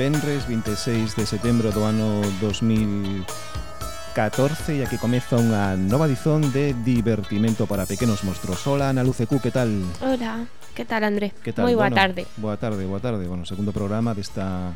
Benres 26 de setembro do ano 2014 E aquí comeza unha nova dizón de divertimento para pequenos monstruos Hola Ana Lucecu, que tal? Hola, que tal André? Que tal? Moi boa bueno, tarde Boa tarde, boa tarde Bueno, segundo programa desta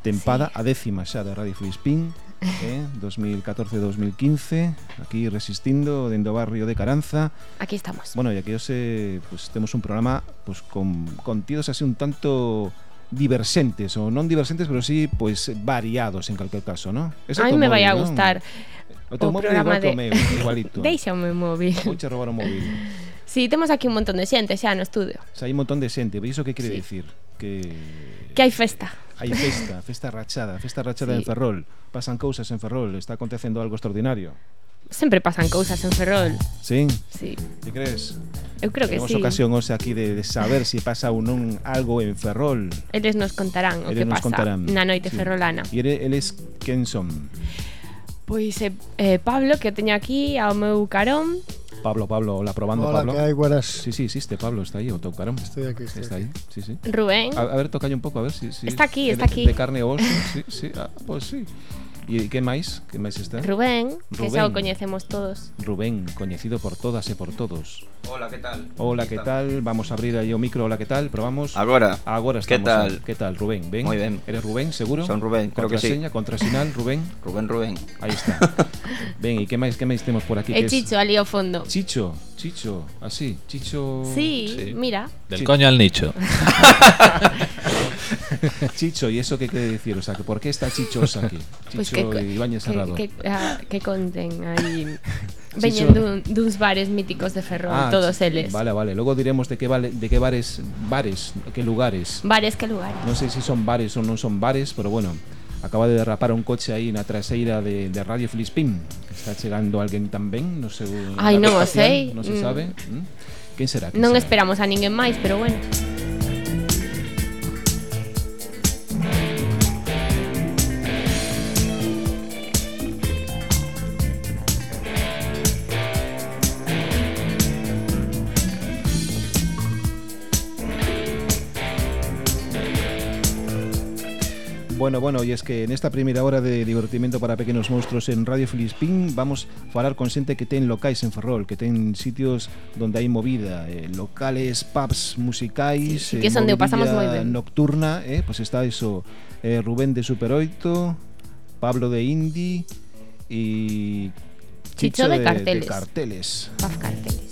tempada sí. A décima xa da Radio Filispín eh, 2014-2015 aquí resistindo dentro do barrio de Caranza aquí estamos bueno, e aquí hoxe pues, temos un programa pues, con contidos así un tanto diversentes ou non diversentes, pero sí pois pues, variados en calquer caso, non? A mí me vai a gustar. O teu o móvil igual de... meu, igualito. Deixa o meu móvil. Vouche roubar o móvil. Si, sí, temos aquí un montón de xente xa no estudio. Xa hai un montón de xente, pero iso que quere sí. dicir? Que que hai festa. Hai festa, festa rachada, festa rachada sí. en Ferrol. Pasan cousas en Ferrol, está acontecendo algo extraordinario. Sempre pasan cousas en Ferrol. Sí? Sí. Que crees? Eu creo que Temos sí. ocasión hoxe aquí de, de saber se si pasa ou non algo en Ferrol. Eles nos contarán o eles que nos pasa contarán. na noite sí. ferrolana. E ele, eles quen son? Pois eh, eh, Pablo, que teño aquí ao meu carón, Pablo, Pablo, hola, probando, hola, Pablo. Hola, hay, guaras? Sí, sí, existe, Pablo, está ahí, o tocaron. Estoy aquí, estoy Está aquí. ahí, sí, sí. Rubén. A, a ver, tocalle un poco, a ver si... Sí. Está aquí, está de, aquí. De carne e oso, sí, sí, ah, pues sí. E que máis? Que máis está? Rubén, Rubén, que xa o coñecemos todos. Rubén, coñecido por todas e por todos. Hola, que tal? Hola, que tal? Vamos a abrir aí o micro. Hola, que tal? Probamos. Agora. Agora estamos. Que tal? A... Que tal, Rubén? Ben? Moi ben. Eres Rubén, seguro? Son Rubén, creo que sí. Contraseña, contrasinal, Rubén. Rubén, Rubén. Aí está. ben, e que máis que máis temos por aquí? Eh, e Chicho, ali ao fondo. Chicho, Chicho, así, Chicho... Sí, sí. mira. Del sí. coño al nicho. Chicho, ¿y eso qué quiere decir? O sea, ¿por qué está Chichos aquí? Chicho pues que, Ibáñez Serrado. Que, que, ah, que conten aí. Veñen dun, duns bares míticos de Ferrol, ah, todos eles. Vale, vale. Logo diremos de que, vale, de que bares, bares, que lugares. Bares, que lugares. Non sei sé si se son bares ou non son bares, pero bueno, acaba de derrapar un coche aí na traseira de, de Radio Filispín. Está chegando alguén tamén, non sei. Ai, non o sei. Non se sabe. Mm. ¿Mm? Quen será? Quen non será? esperamos a ninguén máis, pero bueno. Bueno, bueno, y es que en esta primera hora de divertimento para pequenos monstruos en Radio Filispín vamos a falar con xente que ten locais en Ferrol, que ten sitios donde hai movida, eh, locales, pubs musicais, Sí, sitios onde o pasamos moi movidilla ben. nocturna, eh, pues está eso, eh, Rubén de Super 8, Pablo de Indie y Chicho de de carteles. carteles. Paz carteles.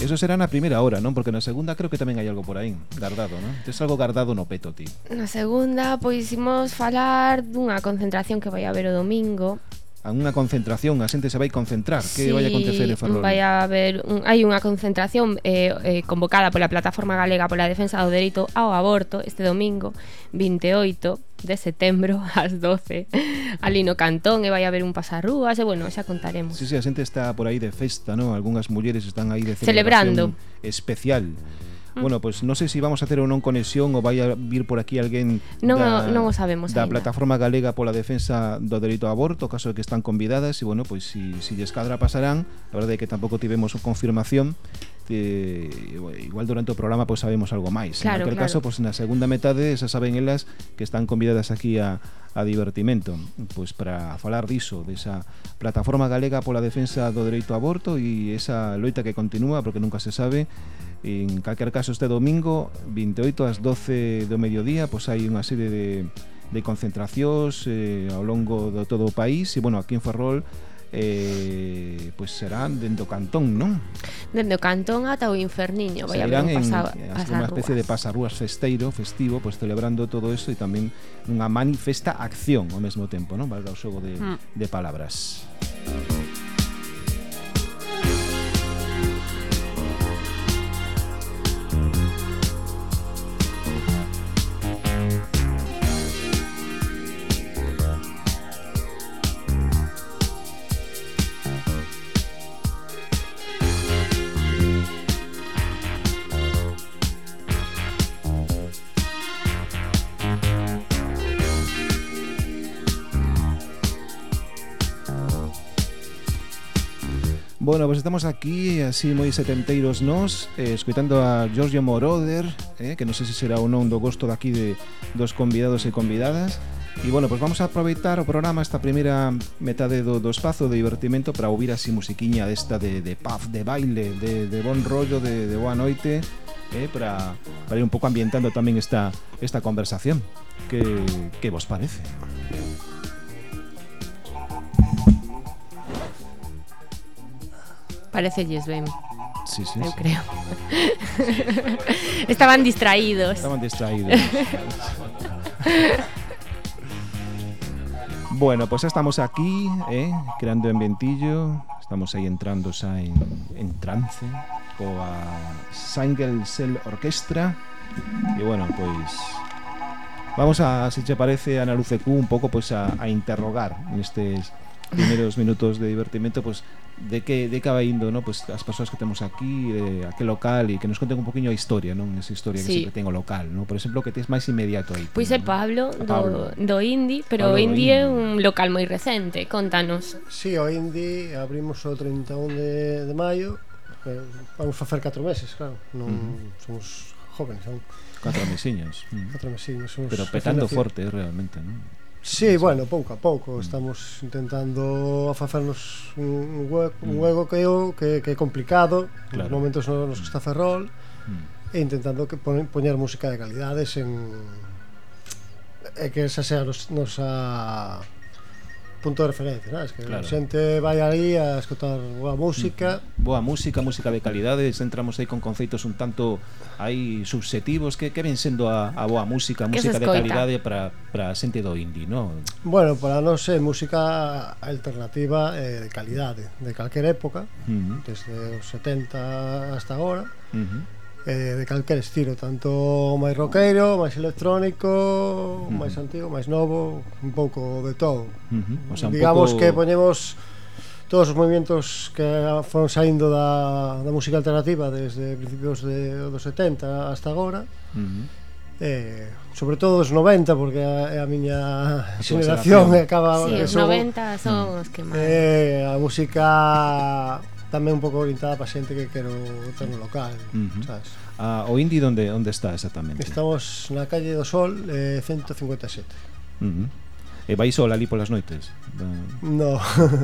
Eso será na primeira hora, non? Porque na segunda creo que tamén hai algo por aí, guardado, non? Tes algo guardado no peto, ti. Na segunda, pois imos falar dunha concentración que vai haber o domingo a unha concentración, a xente se vai concentrar, que sí, vai acontecer en Ferrol? Vai haber un, hai unha concentración eh, eh, convocada pola plataforma galega pola defensa do dereito ao aborto este domingo 28 de setembro ás 12 ali no cantón e vai haber un pasarrúas e bueno, xa contaremos. Sí, sí, a xente está por aí de festa, ¿no? Algunhas mulleres están aí de celebrando especial. Mm. Bueno, pois pues, non sei se si vamos a hacer ou non conexión ou vai a vir por aquí alguén non, da, non o sabemos da plataforma galega pola defensa do delito a aborto, caso de que están convidadas e bueno, pois pues, si, si lles cadra pasarán, a verdade é que tampouco tivemos confirmación eh, igual durante o programa pois pues, sabemos algo máis. Claro, en aquel claro. caso, pois pues, na segunda metade xa saben elas que están convidadas aquí a a divertimento. Pois para falar diso, desa plataforma galega pola defensa do dereito ao aborto e esa loita que continúa porque nunca se sabe En calquer caso este domingo 28 ás 12 do mediodía pois hai unha serie de, de concentracións eh, ao longo de todo o país e bueno, aquí en Ferrol eh, pois serán dentro cantón, non? Dende o cantón ata o inferniño, vai haber un pasa, en, pasarrúas. Unha especie de pasarrúas festeiro, festivo, pois celebrando todo eso e tamén unha manifesta acción ao mesmo tempo, non? Valga o xogo de, mm. de palabras. Música Bueno, pues estamos aquí así moi setenteiros nos eh, Escoitando a Giorgio Moroder eh, Que non sei se será ou non do gosto daqui de dos convidados e convidadas E bueno, pues vamos a aproveitar o programa esta primeira metade do, do espazo de divertimento Para ouvir así musiquiña desta de, de paf, de baile, de, de bon rollo, de, de boa noite eh, para, para ir un pouco ambientando tamén esta, esta conversación que, que vos parece? Parecelles ben, Sí, sí, sí. creo. Estaban distraídos. Estaban distraídos. bueno, pues estamos aquí, ¿eh? creando ambientillo. Estamos aí entrando xa en, en trance coa Single Cell Orquestra. E bueno, pois vamos a, se che parece, Ana Luce Q, un pouco pois a, a interrogar nestes primeiros minutos de divertimento, pois pues, de que de que vai indo, no? Pois pues, as persoas que temos aquí, eh, aquel local e que nos conten un poquinho a historia, non? Esa historia sí. que sempre ten o local, no? Por exemplo, que tes máis inmediato aí. Pois é Pablo, a Pablo. do do Indie, pero Pablo o Indie é un local moi recente, contanos. Si, sí, o Indie abrimos o 31 de de maio. Eh, vamos facer 4 meses, claro. Non uh -huh. somos jóvenes aún. Catro mesiños. Mm. Catro mesiños. Pero petando forte, realmente, non? Sí, bueno, pouco a pouco estamos intentando afacernos un hueco, un mm. hueco que eu que, que é complicado, claro. nos momentos no, nos que está Ferrol, mm. e intentando que pon, poñer música de calidades en e que esa sea nos, nosa punto de referencia, ¿sabes? Es que claro. a xente vai ali a escotar boa música. Mm-hmm. Boa música, música de calidade, eh, entramos aí con conceitos un tanto aí subjetivos que que ven sendo a, a boa música, música de calidade para para a xente do indie, non? Bueno, para non ser música alternativa eh, de calidade, de calquera época, uh -huh. desde os 70 hasta agora. Uh -huh eh, de calquer estilo, tanto máis roqueiro, máis electrónico, uh -huh. máis antigo, máis novo, un pouco de todo. Uh -huh. o sea, un Digamos poco... que poñemos todos os movimentos que foron saindo da, da música alternativa desde principios de, dos 70 hasta agora. Uh -huh eh, sobre todo os 90 porque é a, a miña a xeración acaba sí, os 90 son ah. os que eh, máis eh, a música tamén un pouco orientada para xente que quero ter no local, uh -huh. sabes? Ah, o indie onde onde está exactamente? Estamos na calle do Sol eh, 157. Uh -huh. E vai sol ali polas noites? No.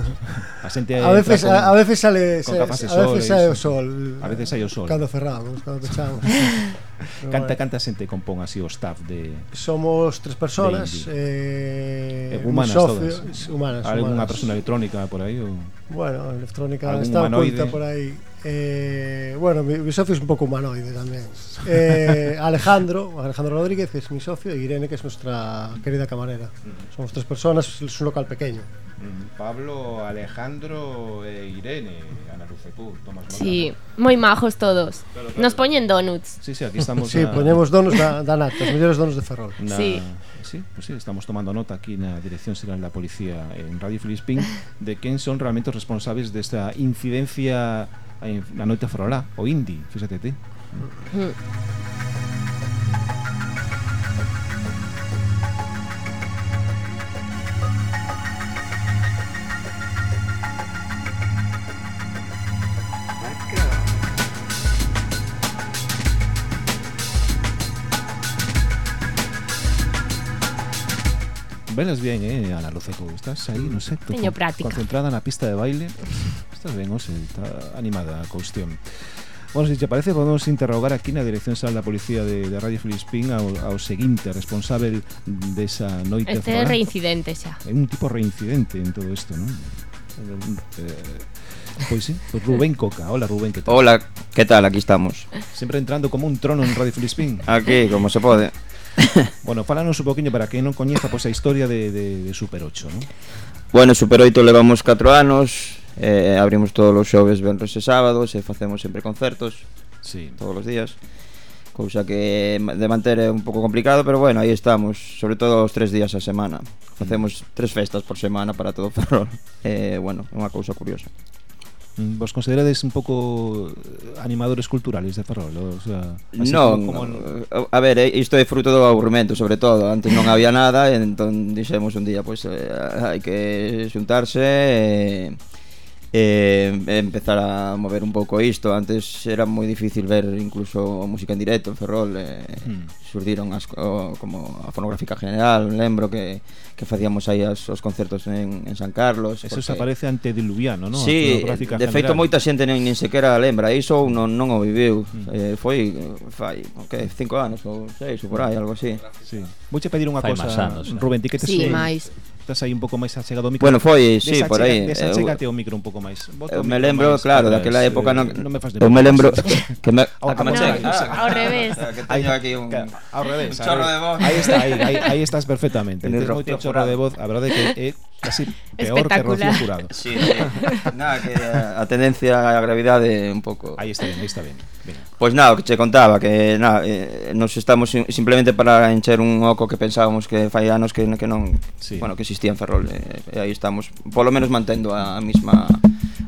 A xente a veces con, a, a veces sale, sale a veces sale o sol. A veces sai o sol. Cando cerramos, cando pechamos. canta canta xente compón así o staff de Somos tres personas eh, eh humanas socio, todas. Humanas, Alguna persona electrónica por aí ou Bueno, electrónica está oculta por aí. Eh, bueno, mi, mi socio es un poco humanoide también. Eh, Alejandro, Alejandro Rodríguez, que es mi socio, y Irene, que es nuestra querida camarera. Somos tres personas, es un local pequeño. Pablo, Alejandro e Irene tomas nota. Sí, moi majos todos. Claro, claro. Nos poñen donuts. Sí, sí, aquí estamos. sí, na... poñemos donuts da, da nata, os mellores donuts de Ferrol. Na... Sí. Sí, pues sí, estamos tomando nota aquí na Dirección Xeral da Policía en Radio Filispín de quen son realmente os responsables desta incidencia na noite ferrolá, o Indi, fíxate ti. Mm. Velas bien, eh, Ana Luceco Estás aí, non sei Teño práctica Concentrada na pista de baile Estás ben, ose Está animada a cuestión Bueno, se te parece, podemos interrogar aquí na Dirección Sal da Policía de, de Radio Filispín ao, ao seguinte responsable desa de noite Este é reincidente xa É un tipo reincidente en todo isto, non? Eh, Pois sí, pois Rubén Coca. Hola Rubén, que tal? Hola, que tal? Aquí estamos. Sempre entrando como un trono en Radio Filispín. Aquí, como se pode. bueno, falanos un poquinho para que non coñeza pois a historia de, de, de Super 8, non? Bueno, Super 8 levamos 4 anos, eh, abrimos todos os xoves, venres e sábados, e facemos sempre concertos, sí. todos os días cousa que de manter é un pouco complicado, pero bueno, aí estamos, sobre todo os tres días a semana. Mm. Facemos tres festas por semana para todo o Ferrol. Eh, bueno, é unha cousa curiosa. Mm, vos considerades un pouco eh, animadores culturales de Ferrol? O sea, non, como... No. Eh, a ver, eh, isto é fruto do aburrimento, sobre todo Antes non había nada, entón dixemos un día, pois, pues, eh, hai que xuntarse e... Eh, eh, empezar a mover un pouco isto antes era moi difícil ver incluso música en directo en Ferrol eh, mm. surdiron as, o, como a fonográfica general lembro que, que facíamos aí as, os concertos en, en San Carlos eso porque... se aparece antediluviano non? Sí, de general. feito moita xente non, nin sequera lembra iso ou non, non o viviu mm. eh, foi fai okay, cinco anos ou seis ou por aí algo así sí. vouche pedir unha cosa anos, Rubén, ti que te sí, máis estás aí un pouco máis achegado ao micro. Bueno, foi, sí, por aí. Desachégate eu, o micro un pouco máis. Bota eu me lembro, máis, claro, daquela época eh, non, me fas de Eu me lembro que me ao, que me no, ao revés. Que teño aquí un ao revés. Un chorro de voz. Aí está, aí, aí, aí estás perfectamente. Tens moito chorro de voz, a verdade que é Casi peor que Rocío Jurado. Sí, sí. nada, que a tendencia a gravidade un pouco... Aí está ben, aí está ben. Pois pues nada, o que che contaba, que nada, eh, nos estamos simplemente para encher un oco que pensábamos que fai anos que, que non... Sí. Bueno, que existía en Ferrol. Eh, e aí estamos, polo menos mantendo a, a misma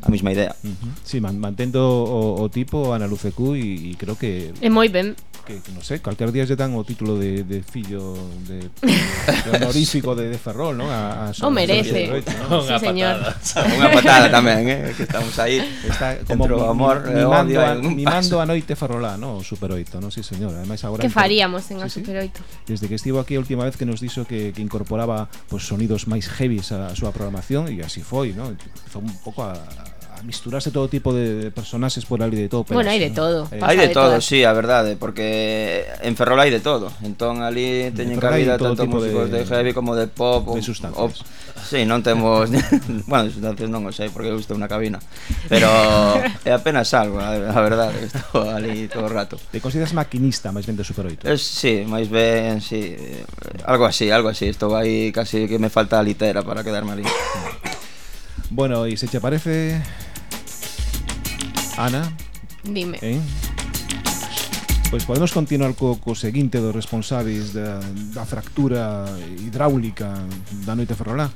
a mesma idea. Uh -huh. Sí, man, mantendo o, o tipo Ana Lucecu e, e creo que... É moi ben. Que, que non sei, calquer día lle dan o título de, de fillo de, de honorífico de, de Ferrol, non? A, a o merece. Unha ¿no? Sí, señor. Unha patada tamén, eh? que estamos aí. Está como Dentro, mi, amor, mi, eh, odio, a, mimando a noite ferrolá, no, O Super 8, no, Sí, señor. Ademais, agora que faríamos en a sí, Super 8? Sí? Desde que estivo aquí a última vez que nos dixo que, que incorporaba pues, sonidos máis heavies a, a súa programación e así foi, ¿no? Foi un pouco a, a misturarse todo tipo de personaxes por ali de todo. Pero, bueno, hai de todo. Eh, hai de todo, sí, a verdade, eh, porque en Ferrol hai de todo. Entón ali teñen cabida tanto músicos de, de heavy como de pop, de sustancias. O, Sí, non temos, bueno, de sustancias non o sei porque eu estou na cabina, pero é apenas algo, a verdade, estou ali todo o rato. Te consideras maquinista máis ben de Super 8? Es, eh, sí, máis ben, sí, algo así, algo así, estou aí casi que me falta a litera para quedarme ali. Bueno, e se che parece Ana, dime. Eh? Pois podemos continuar co, co seguinte dos responsáveis da, da fractura hidráulica da noite ferrolá?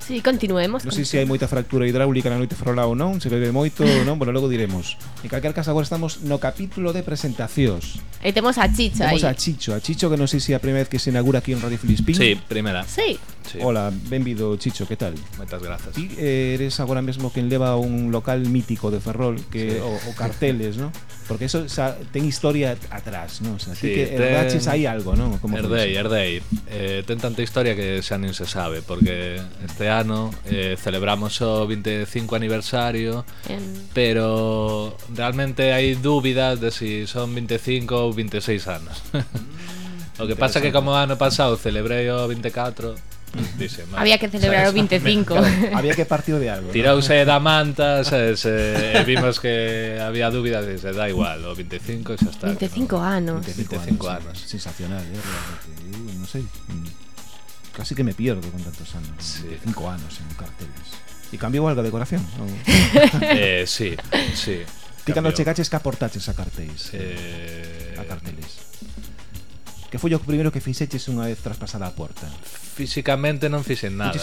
Sí, continuemos. Non sei se hai moita fractura hidráulica na noite ferrolá ou non, se bebe moito ou non, bueno, logo diremos. En calquer caso, agora estamos no capítulo de presentacións. E temos a Chicho aí. Temos a Chicho, a Chicho que non sei se é a primeira vez que se inaugura aquí en Radio Filispín. Sí, primeira. Sí. Sí. Hola, benvido Chicho, que tal? Moitas grazas. Ti eres agora mesmo quen leva un local mítico de Ferrol que Sí. o, o carteles, ¿no? Porque eso xa, ten historia atrás, ¿no? O sea, Sí, que ten- herdaches aí algo, ¿no? Como Herdei, herdei. Eh, ten tanta historia que xa nin se sabe Porque este ano eh, celebramos o 25 aniversario En... Pero realmente hai dúbidas de si son 25 ou 26 anos O que pasa que como ano pasado celebrei o 24 Dixen. Había que celebrar o 25 claro, Había que partir de algo Tirouse ¿no? Eh, da manta eh, sabes, eh, Vimos que había dúbidas e se da igual O 25 xa está 25 no, anos 25, 25 anos, sí, Sensacional, eh, realmente. Eu non sei mm, Casi que me pierdo con tantos anos sí. 25 anos en carteles. E cambiou algo a decoración? Ou... eh, sí, sí. Ti cando chegaches que aportaches a cartéis eh, eh... A carteles. Que foi o primeiro que fixeches unha vez traspasada a porta? físicamente non fixen nada.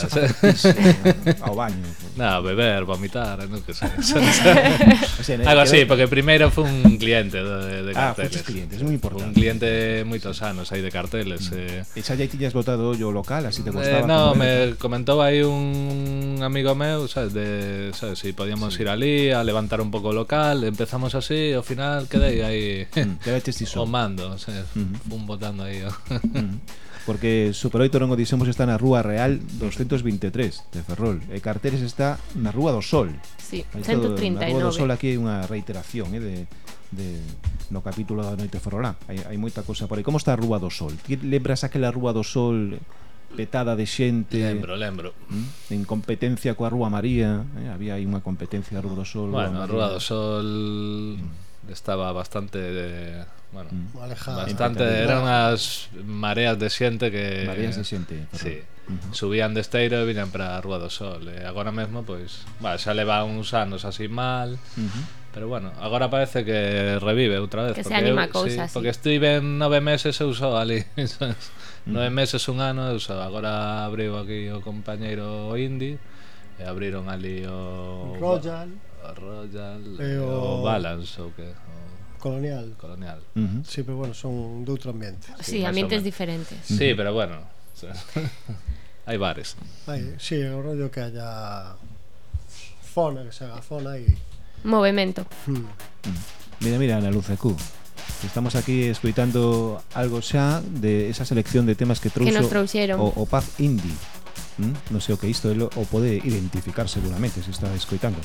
ao baño. Nada, beber, vomitar, non que sei. o sea, Algo así, porque primeiro foi un cliente de, de ah, carteles. Ah, clientes, moi importante. Un cliente moitos anos aí de carteles. Mm. Eh. E xa aí tiñas botado o local, así te costaba. Eh, no, me comentou aí un amigo meu, sabes, de, sabes, si podíamos sí. ir ali a levantar un pouco o local, empezamos así, ao final quedei aí mm. o mando, sabes, mm -hmm. un botando aí. Mm -hmm porque Super 8 non o dixemos está na Rúa Real 223 de Ferrol e Carteres está na Rúa do Sol sí, Aí 139 Na Rúa do Sol aquí hai unha reiteración eh, de, de, no capítulo da Noite Ferrolá hai, hai moita cousa por aí Como está a Rúa do Sol? Ti lembras aquela Rúa do Sol petada de xente Lembro, lembro ¿eh? En competencia coa Rúa María eh? Había aí unha competencia a Rúa do Sol Bueno, Rúa Rúa do Sol mm estaba bastante de, bueno, mm. Alejada. bastante eran as mareas de xente que mareas de xente. Sí. Uh -huh. Subían de Esteiro e viñan para a Rúa do Sol. E agora mesmo pois, va, xa leva uns anos así mal. Uh -huh. Pero bueno, agora parece que revive outra vez Que se anima eu, a cousa sí. Porque estive en nove meses eu usou ali sabes? Mm. Nove meses, un ano eu usou. Agora abriu aquí o compañeiro Indy E abriron ali o... Royal Royal e eh, o, o Balance ou que o... Colonial. Colonial. Uh -huh. Sí, pero bueno, son de outro ambiente. Sí, sí ambientes diferentes. Sí, pero bueno. hai bares. Hai, sí, o rollo que haya fona, que se haga fona e movemento. hmm. Mira, mira, Ana Luz Q. Estamos aquí escoitando algo xa de esa selección de temas que trouxo que nos trouxeron. o, o Paz Indie. ¿Mm? Non sei o que isto, o pode identificar seguramente se está escoitando.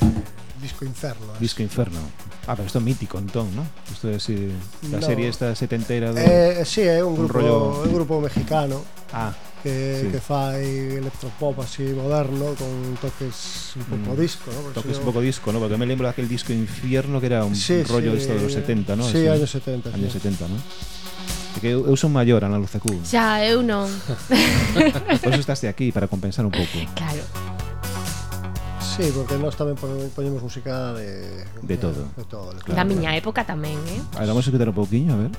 Eh, disco Inferno. Eh. Disco Inferno. Ah, pero isto é mítico entón, non? Isto é si, La no. serie esta setentera do... Eh, sí, é un, un grupo, rollo... un grupo mexicano. Ah. Que, sí. que fai electropop así moderno con toques un pouco mm, disco, ¿no? Porque toques si un pouco disco, ¿no? Porque me lembro aquel disco Infierno que era un sí, rollo sí, isto de los 70, ¿no? Sí, Así, años 70. Años sí. 70, ¿no? Que eu, eu son maior, Ana cu. Xa, eu non. Por eso estás aquí, para compensar un pouco. Claro. Sí, porque nós tamén poñemos música de... De todo. De todo. Claro, da miña claro. época tamén, eh? A ver, vamos a escutar un pouquinho, a ver.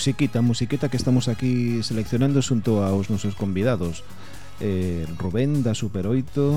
musiquita, musiquita que estamos aquí seleccionando xunto aos nosos convidados. Eh, Rubén da Super 8,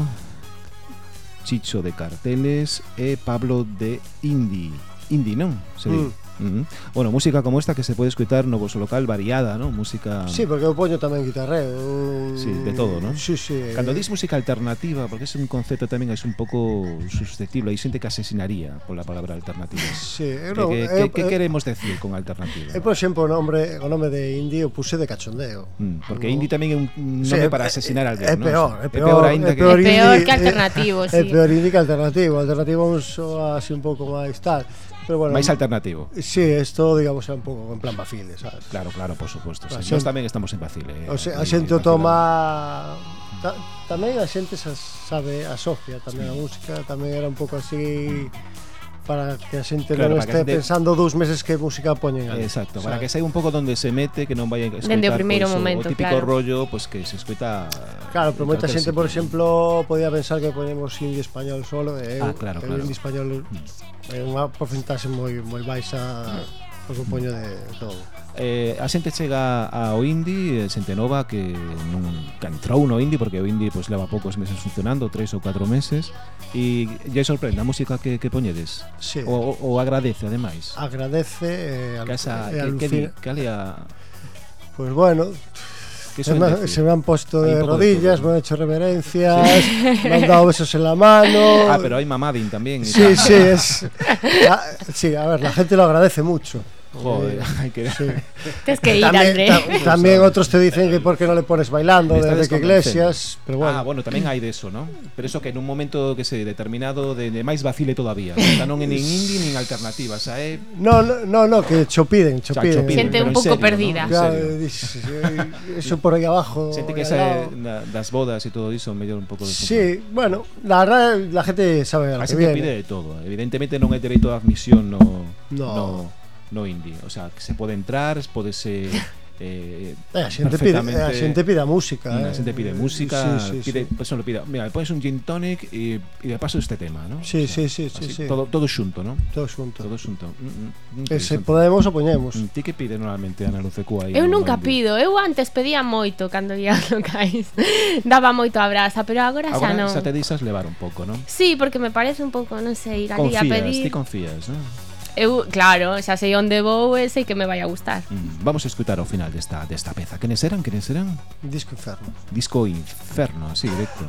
Chicho de Carteles e Pablo de Indie. Indie, non? Se mm. Mm -hmm. Bueno, música como esta que se pode escutar no vosso local variada, non? Música... Sí, porque eu poño tamén guitarreo. Sí, de todo, ¿no? Sí, sí. Cando dis música alternativa, porque é un concepto tamén é un pouco susceptible, hai xente que asesinaría pola palabra alternativa. Sí, eu non... Que, eh, que, eu, que, eh, que queremos decir con alternativa? Eu, por exemplo, o nome, o nome de indie o puse de cachondeo. Mm, porque no. indie tamén é un nome sí, para asesinar alguén, non? É peor, é peor, peor, peor, é peor, que... É peor que alternativo, sí. É peor indie que alternativo. Alternativo é un so así un pouco máis tal. Pero bueno, máis alternativo. Sí, esto, digamos, é un pouco en plan vacile, sabes? Claro, claro, por supuesto. Sí. Xente... Nós tamén estamos en vacile. Eh, o sea, a xente o toma... Ta, tamén a xente sabe, asocia tamén sí. a música, tamén era un pouco así... Mm para que a xente claro, non este xente... pensando dous meses que música poñen ali. Exacto, o sea, para que saiba un pouco onde se mete, que non vai a escoitar Dende o pois, primeiro pues, momento, o típico claro. rollo pues, que se escoita Claro, pero moita xente, por exemplo, podía pensar que poñemos indie español solo, eh, ah, claro, claro. indie español mm. é mm. unha porcentaxe moi moi baixa mm Pois un poño de todo Eh, a xente chega ao indie, eh, xente nova que non que entrou no indie porque o indie pois leva poucos meses funcionando, tres ou catro meses, e lle sorprende a música que que poñedes. Sí. O, o, agradece ademais. Agradece eh, al, esa, eh, que, que, que, que, que, que, que, Pois bueno, se me, decir? se me han puesto Hay de de rodillas, todo, me han hecho reverencias, me han dado besos en la mano. Ah, pero hai mamading tamén e Sí, sí, es. Ah, sí, a ver, la gente lo agradece mucho. Joder, hay que... Sí. Tienes que ir, también, André. Ta también otros te dicen que por qué no le pones bailando de Enrique Iglesias, pero bueno. Ah, bueno, tamén hai de eso, ¿no? Pero eso que en un momento que se determinado de, de máis vacile todavía, xa non é nin indie nin alternativa, xa é eh. No, no, no, no que cho piden, cho piden. Xente un pouco perdida. ¿no? Claro, eh, eso por aí abajo. Xente que esa na, das bodas e todo iso mellor un pouco de Sí, bueno, la verdad la gente sabe a lo que viene. A pide de todo, evidentemente non hai dereito a admisión, no no, no no indie. O sea, que se pode entrar, podese... Eh, eh, a xente pide, eh, a xente pide mm, a música, eh. A xente pide música, sí, sí, pide, sí. Pues, pide, mira, pones un gin tonic e, e de paso este tema, ¿no? Sí, o sea, sí, sí, así, sí, sí. Todo, todo xunto, ¿no? Todo xunto. Todo xunto. Mm, mm, mm se podemos o poñemos. Mm, ti que pide normalmente Ana Lucecú aí? Eu nunca pido, eu antes pedía moito cando ia aos locais. Daba moito a brasa, pero agora, agora xa non. Agora xa te disas levar un pouco, non? Sí, porque me parece un pouco, non sei, ir ali a pedir. Confías, ti confías, non? eu, claro, xa sei onde vou e sei que me vai a gustar. Mm, vamos a escutar ao final desta, desta peza. Quenes eran? Quenes eran? Disco Inferno. Disco Inferno, así directo.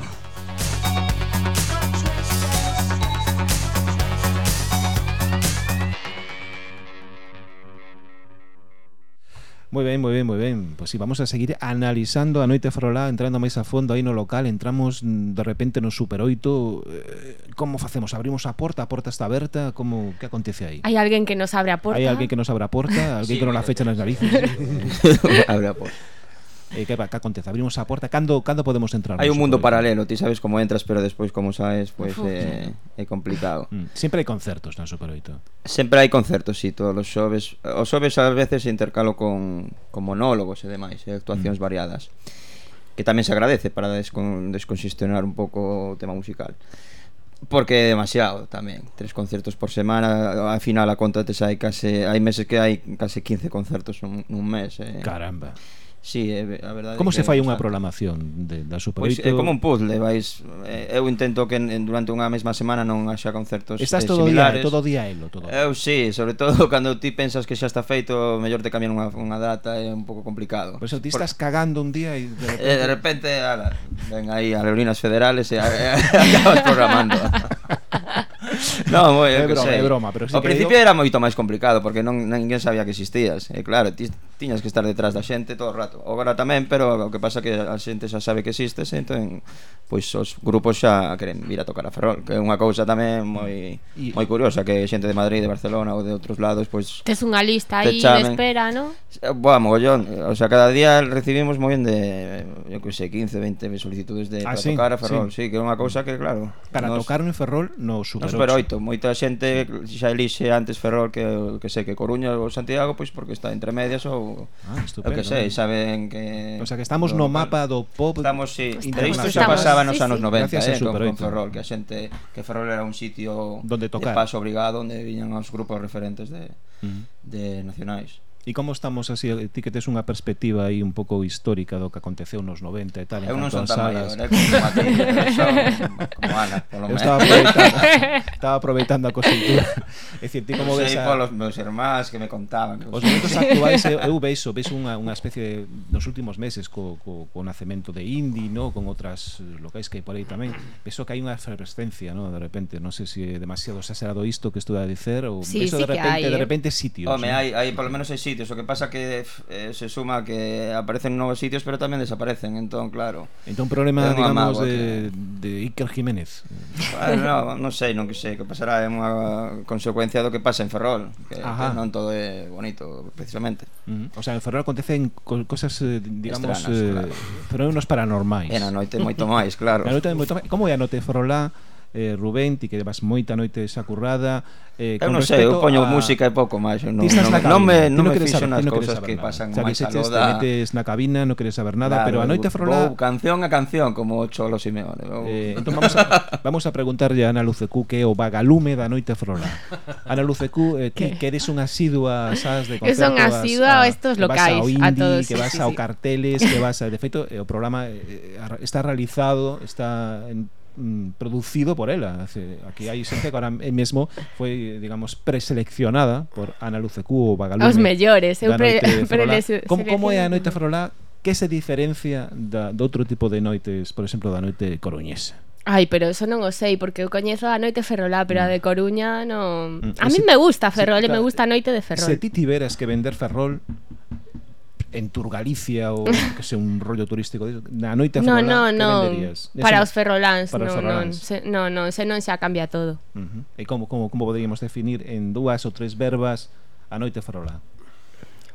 Moi ben, moi ben, moi ben. Pois pues sí, vamos a seguir analizando a noite frolá, entrando máis a fondo aí no local, entramos mm, de repente no Super 8. Eh, como facemos? Abrimos a porta, a porta está aberta, como que acontece aí? Hai alguén que nos abre a porta? Hai alguén que nos abre a porta, alguén sí, que nos la fecha nas narices. abre a porta eh, que, que acontece? Abrimos a porta, cando, cando podemos entrar? Hai un mundo paralelo, ti sabes como entras, pero despois como saes, pois pues, é, eh, é complicado. Mm. Sempre hai concertos na Super 8? Sempre hai concertos, si, sí, todos os xoves. Os xoves a veces intercalo con, con monólogos e demais, e eh, actuacións mm. variadas que tamén se agradece para descon, descongestionar un pouco o tema musical porque é demasiado tamén tres concertos por semana ao final a conta te hai case hai meses que hai case 15 concertos nun, nun mes eh. caramba Sí, a verdade Como se fai unha programación de, da Super pois, 8? É como un puzzle, vais eh, eu intento que durante unha mesma semana non haxa concertos Estás eh, todo similares. día, todo día elo, todo. Eu sí, sobre todo cando ti pensas que xa está feito, mellor te cambian unha, unha data é un pouco complicado. Pois pues, ti estás Por... cagando un día e de repente, eh, de repente ala, ven aí a Leorinas Federales e, e acabas programando. non, moi, é, broma, sei. é broma, pero sí O principio digo... era moito máis complicado porque non ninguén sabía que existías. E claro, ti tiñas que estar detrás da xente todo o rato. Agora tamén, pero o que pasa que a xente xa sabe que existes, entón pois os grupos xa queren vir a tocar a Ferrol, que é unha cousa tamén moi e... moi curiosa que xente de Madrid, de Barcelona ou de outros lados, pois Tes unha lista aí de espera, non? Eh, Boa, mogollón, o sea, cada día recibimos moi ben de eu que sei, 15, 20 solicitudes de ah, para sí? tocar a Ferrol, sí. sí, que é unha cousa que claro. Para nos... tocar no Ferrol no super haber oito. Moita xente xa elixe antes Ferrol que que sei que Coruña ou Santiago, pois porque está entre medias ou ah, estupendo, que sei, eh. saben que O sea, que estamos no mapa do pop. Estamos, si. Sí. Pero isto xa pasaba nos sí, anos 90, eh, con, con Ferrol, que a xente que Ferrol era un sitio donde tocar. de paso obrigado onde viñan os grupos referentes de uh -huh. de nacionais. E como estamos así, eh, ti que tes unha perspectiva aí un pouco histórica do que aconteceu nos 90 e tal, eu non son tan salas. maior, eh, como Mati, eh, son como Ana, polo menos. Estaba aproveitando, estaba aproveitando a coxintura. É dicir, ti como ves a... polos meus irmáns que me contaban. Que os momentos actuais, eu, eu veixo, veixo unha, unha especie de, nos últimos meses co, co, co nacemento de Indie, no? con outras locais que hai por aí tamén, vexo que hai unha efervescencia, no? de repente, non sei se se xa demasiado exagerado isto que estou a dicer, ou sí, vexo sí de repente, hai, eh? de repente sitios. Home, no? hai, hai polo menos hai sitios sitios, o que pasa que eh, se suma que aparecen novos sitios, pero tamén desaparecen, entón claro. Entón problema, digamos, de, de Iker Jiménez. Bueno, non no sei, non que sei, que pasará é unha consecuencia do que pasa en Ferrol, que, Ajá. que non todo é bonito, precisamente. Uh -huh. O sea, en Ferrol acontecen cosas, eh, digamos, Estranas, eh, claro. Ferrol unos paranormais. E na noite moito máis, claro. Na noite moito máis. Como é a noite Ferrolá? eh, Rubén, ti que levas moita noite esa currada eh, Eu non sei, eu poño a... música e pouco máis non, non, non, me, non, me fixo nas cousas que pasan o sea, máis aló da... Te metes na cabina, non queres saber nada, claro, pero a noite frolá... Vou canción a canción, como Cholo Simeone. Vou... Eh, entón vamos a, vamos a preguntarlle a Ana Lucecu que é o vagalume da noite frolá. Ana Lucecu, eh, ti que eres unha asidua, sabes, de concerto... Eu son asidua ah, a estos locais, a, indie, a todos. Que vas sí, sí, carteles, que vas a... De feito, eh, o programa eh, eh, está realizado, está en mmm, producido por ela. Aquí hai xente que ahora mesmo foi, digamos, preseleccionada por Ana Lucecú ou Vagalume. Os mellores, eu pre, pre, como, como é a noite farolá? Que se diferencia da, de outro tipo de noites, por exemplo, da noite coruñesa? Ai, pero eso non o sei, porque eu coñezo a noite ferrolá, pero mm. a de Coruña non... Mm. A mí me gusta Ferrol, si, claro, me gusta a noite de Ferrol. Se ti tiveras que vender Ferrol, en Turgalicia ou que sei un rollo turístico na noite no, ferrolán, no, no. venderías? Para os ferroláns, para no, os. Non, se, no, no, se non xa cambia todo. Uh -huh. E como, como, como poderíamos definir en dúas ou tres verbas a noite ferrolán?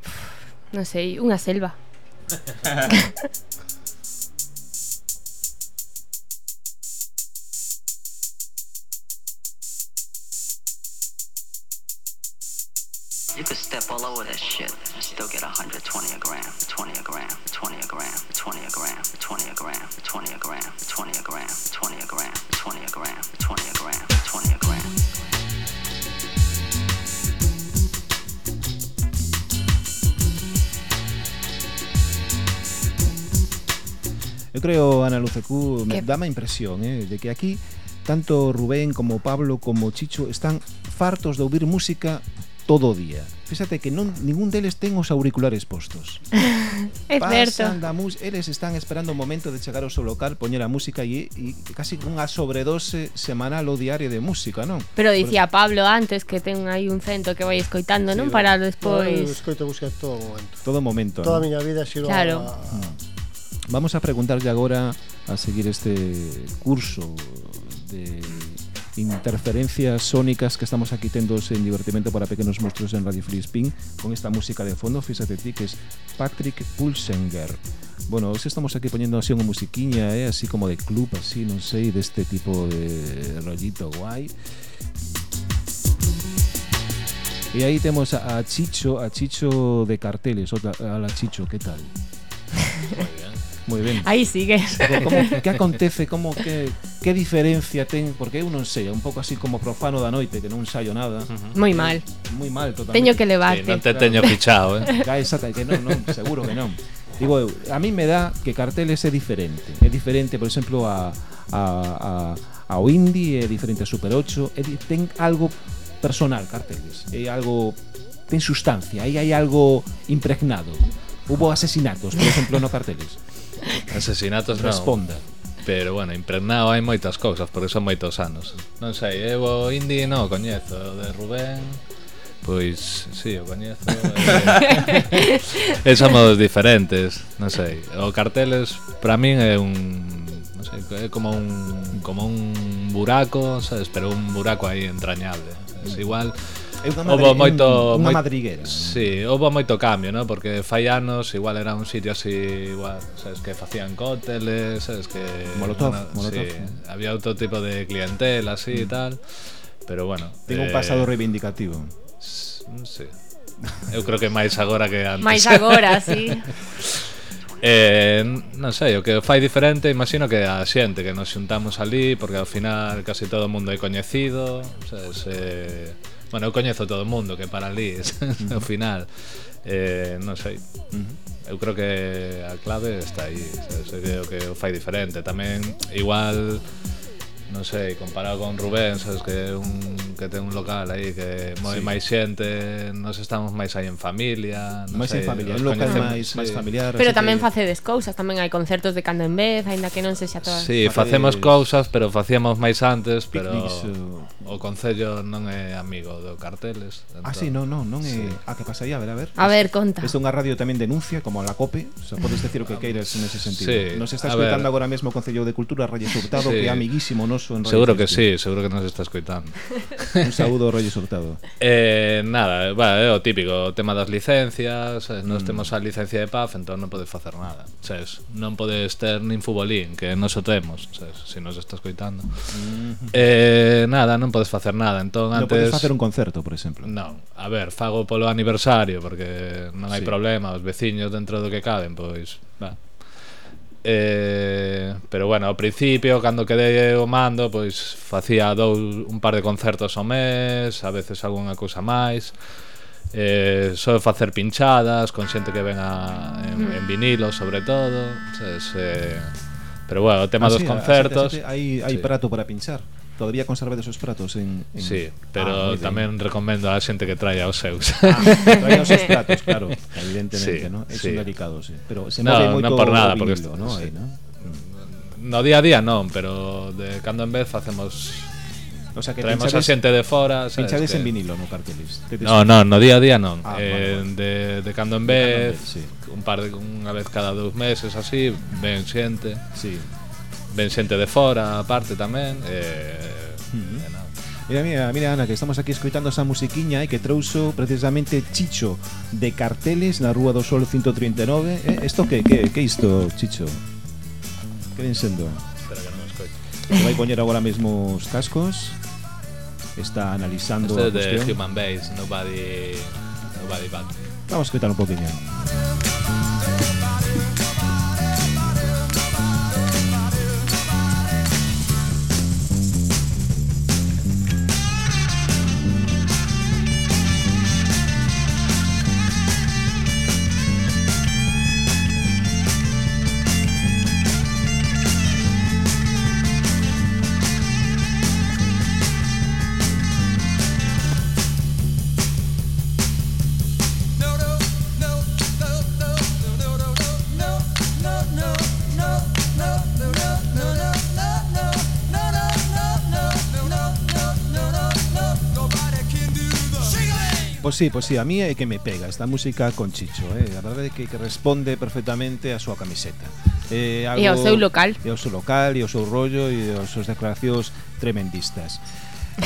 Non sei, unha selva. You could step all over that shit. Still get 120 a gram, 20 a gram, 20 a gram, 20 a gram, 20 a gram, 20 a gram, 20 a gram, 20 a gram, 20 a gram, 20 a gram, 20 a gram. Eu creo, Ana Lucecú, me Que- dá a impresión eh, de que aquí tanto Rubén como Pablo como Chicho están fartos de ouvir música todo o día. Fíxate que non ningún deles ten os auriculares postos. é certo. Da mus, eles están esperando o momento de chegar ao seu local, poñer a música e, e casi unha sobredose semanal ou diaria de música, non? Pero dicía Pablo antes que ten aí un cento que vai escoitando, sí, non? Para despois... Eu escoito música todo momento. Todo momento. Toda non? a miña vida xiro claro. a... Vamos a preguntarlle agora a seguir este curso de interferencias sónicas que estamos aquí tendo en Divertimento para Pequenos Monstruos en Radio Free Spin con esta música de fondo, fíjate ti que es Patrick Pulsenger. Bueno, hoxe estamos aquí poñendo así unha musiquiña, eh, así como de club, así, non sei, deste tipo de rollito guai. E aí temos a Chicho, a Chicho de carteles, a la Chicho, que tal? Moi ben. Aí sigue. Como, que acontece, como que que diferencia ten, porque eu non sei, un pouco así como profano da noite que non saio nada. Uh -huh. Moi mal. Moi mal totalmente. Teño que levarte. Sí, non te teño fichado, eh. Ga esa que non, non, seguro que non. Digo, eu, a mí me dá que carteles é diferente. É diferente, por exemplo, a a, a ao indie, é diferente a Super 8, é, ten algo personal carteles, é algo ten sustancia, aí hai algo impregnado. Hubo asesinatos, por exemplo, no carteles. Asesinatos Responda. Pero bueno, impregnado hai moitas cousas, porque son moitos anos. Non sei, eu o indie non o coñezo, de Rubén... Pois, si, sí, o coñezo eh, e somos diferentes, non sei O carteles, para min é un non sei, é como un como un buraco, sabes, pero un buraco aí entrañable. Es igual É unha, moito, un, unha moi... madriguera. Sí, houve moito cambio, ¿no? porque fai anos igual era un sitio así, igual, sabes, que facían cócteles, sabes, que... Molotov, una, molotov. Sí, había outro tipo de clientela, así mm. tal, pero bueno... Tengo eh, un pasado reivindicativo. Sí. Eu creo que máis agora que antes. Máis agora, sí. Eh, non sei, o que fai diferente Imagino que a xente que nos xuntamos ali Porque ao final casi todo o mundo é coñecido sabes, eh, Bueno, eu coñezo todo o mundo que para ali ao final eh, non sei uh -huh. eu creo que a clave está aí sabes? creo que o fai diferente tamén igual non sei, comparado con Rubén, sabes que un que ten un local aí que moi sí. máis xente, nos estamos máis aí en familia, non máis sei, en familia, un local máis máis sí. familiar. Pero tamén que... facedes cousas, tamén hai concertos de cando en vez, aínda que non sexa todas. Sí, facedes... facemos cousas, pero facíamos máis antes, pero Picnics, eh. o concello non é amigo do carteles. Entón... Ah, sí, entón- non, non, non é sí. a que pasa aí, a ver, a ver. A ver, conta. É unha radio tamén denuncia como a la COPE, o sea, podes decir o que ah, queiras nese sentido. Sí, nos está escoitando agora mesmo o Concello de Cultura Reyes Hurtado, sí. que é amiguísimo, famoso en Seguro que sí, seguro que nos está escoitando. Un saúdo rollo sortado. Eh, nada, va, é o típico, o tema das licencias, sabes, nos mm. temos a licencia de PAF, entón non podes facer nada. Sabes, non podes ter nin futbolín, que non o temos, sabes, se si nos está escoitando. Mm. Eh, nada, non podes facer nada, entón antes... Non podes facer un concerto, por exemplo. Non, a ver, fago polo aniversario, porque non hai sí. problema, os veciños dentro do que caben, pois, va, Eh, pero bueno, ao principio, cando quedei o mando, pois facía dous, un par de concertos ao mes, a veces algunha cousa máis. Eh, só facer pinchadas con xente que ven a, en, mm. en vinilo, sobre todo. Entonces, eh, pero bueno, o tema ah, dos sí, concertos... Hai sí. prato para pinchar todavía conservedes os pratos en, en... Sí, pero ah, tamén recomendo a xente que traia os seus. Ah, traia os seus pratos, claro, evidentemente, sí, ¿no? É sí. un delicado, sí. Pero se move moito no por nada, vinilo, porque ¿no? Sí. Ahí, ¿no? No día a día non, pero de cando en vez facemos O sea que traemos pinchades, a xente de fora, sabes, pinchades que... en vinilo no carteles. No, no, no día a día non. Ah, eh, vale, vale. de de cando en vez, vez, sí. un par de unha vez cada dous meses así, ven xente. Sí. Ven xente de fora, aparte tamén, eh Mira, mira, mira, Ana, que estamos aquí escoitando esa musiquiña e eh, que trouxo precisamente Chicho de carteles na Rúa do Sol 139. Eh, esto que, que, que isto, Chicho? Que ven sendo? Espera que non escoito. Que vai poñer agora mesmo os cascos. Está analizando Esto de Human Base, Nobody, nobody Bad. Vamos a escoitar un poquinho. Música sí, pois pues, sí, a mí é que me pega esta música con Chicho, eh? a verdade é que, que responde perfectamente a súa camiseta. Eh, algo, e ao seu local. E ao seu local, e ao seu rollo, e aos seus declaracións tremendistas.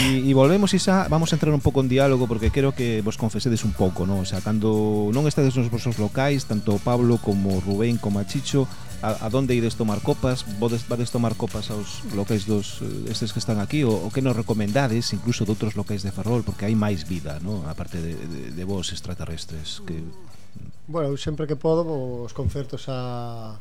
E, e volvemos Isa, vamos a entrar un pouco en diálogo porque quero que vos confesedes un pouco, non? O sea, cando non estades nos vosos locais, tanto Pablo como Rubén como Chicho, a, a donde ides tomar copas, vodes, vades tomar copas aos locais dos eh, estes que están aquí ou, o que nos recomendades incluso de outros locais de Ferrol, porque hai máis vida, non? A parte de, de, de vos extraterrestres que Bueno, eu sempre que podo os concertos a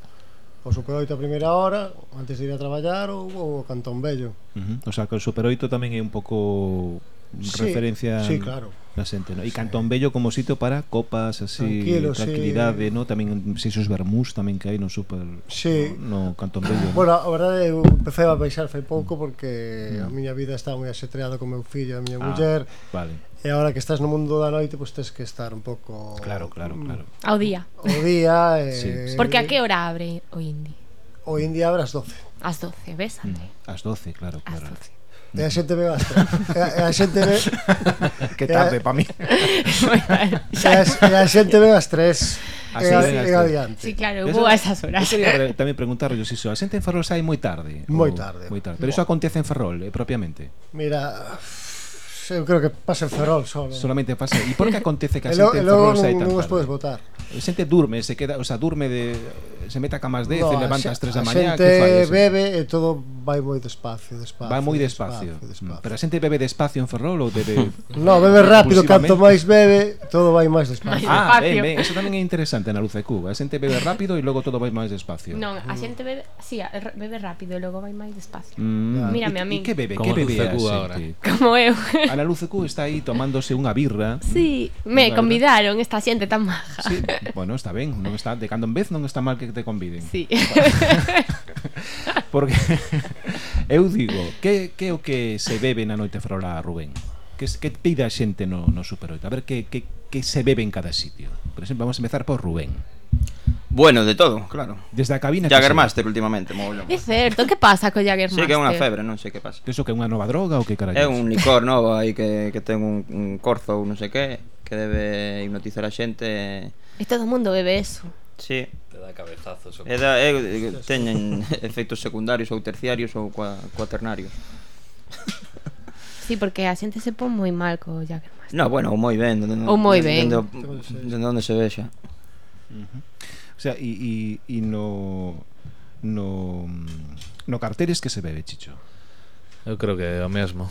o Super 8 a primeira hora antes de ir a traballar ou o Cantón Bello. Uh -huh. O sea, que o Super 8 tamén é un pouco sí, referencia Sí, claro na xente, no? E. Cantón Bello como sitio para copas así, Tranquilo, tranquilidade, sí. no? Tamén se esos vermús tamén que hai no super sí. no, no Cantón Bello. Bueno, a verdade eu empecé a baixar fai pouco porque a mm. miña vida está moi asetreada con meu fillo e a miña ah, muller. Vale. E agora que estás no mundo da noite, pois pues, que estar un pouco Claro, claro, mm. claro. Ao día. O día eh, e... sí. Porque a que hora abre o Indie? O Indie abre as 12. Ás 12, ves, André? Mm, as 12, claro, claro. As 12. E a xente ve bastante. E a, e a xente ve... Que tarde para mí. e, a, e a xente ve as tres. Así e, e adiante. Sí, claro, vou a esas horas. Quería tamén preguntarlles iso. A xente en Ferrol sai moi tarde. Moi tarde. Moi tarde. Pero iso acontece en Ferrol, eh, propiamente. Mira, eu creo que pasa en Ferrol solo. Solamente pasa. E por que acontece que a xente en Ferrol sai tan tarde? Non os podes votar xente durme, se queda, o sea, durme de se mete a camas 10 no, e levanta ás 3 da mañá, que fai? Xente bebe e todo vai moi despacio, despacio. Vai moi despacio. despacio, despacio. Pero a xente bebe despacio en Ferrol ou bebe No, bebe rápido, canto máis bebe, todo vai máis despacio. Ah, ben, ben, eso tamén é interesante na luz de Cuba. A xente bebe rápido e logo todo vai máis despacio. Non, a xente bebe, si, sí, bebe rápido e logo vai máis despacio. Mm. Mírame a min. Que bebe, que bebe a xente? Como eu. Ana Luz de Cuba está aí tomándose unha birra. Si, sí, me convidaron esta xente tan maja. Sí, bueno, está ben, non está de cando en vez non está mal que te conviden. Sí. Porque eu digo, que que o que se bebe na noite frola, Rubén? Que que pida a xente no no Super 8? A ver que que que se bebe en cada sitio. Por exemplo, vamos a empezar por Rubén. Bueno, de todo, claro. Desde a cabina Jagermaster últimamente, mogollón. É certo, que pasa co Jagermaster? Sí que é unha febre, non sei que pasa. Eso que é unha nova droga ou que carallo? É un licor novo aí que, que ten un, un corzo ou non sei que que debe hipnotizar a xente E todo mundo bebe eso. Sí. Te dá cabezazos. Ou... E da, é, teñen efectos secundarios ou terciarios ou cua, cuaternarios. Sí, porque a xente se pon moi mal co Jaggermaster. No, bueno, ou moi ben. Dende, ou moi ben. Dende, dende onde se vexa. Uh -huh. O sea, e, e, e no, no, no carteres que se bebe, Chicho? Eu creo que é o mesmo.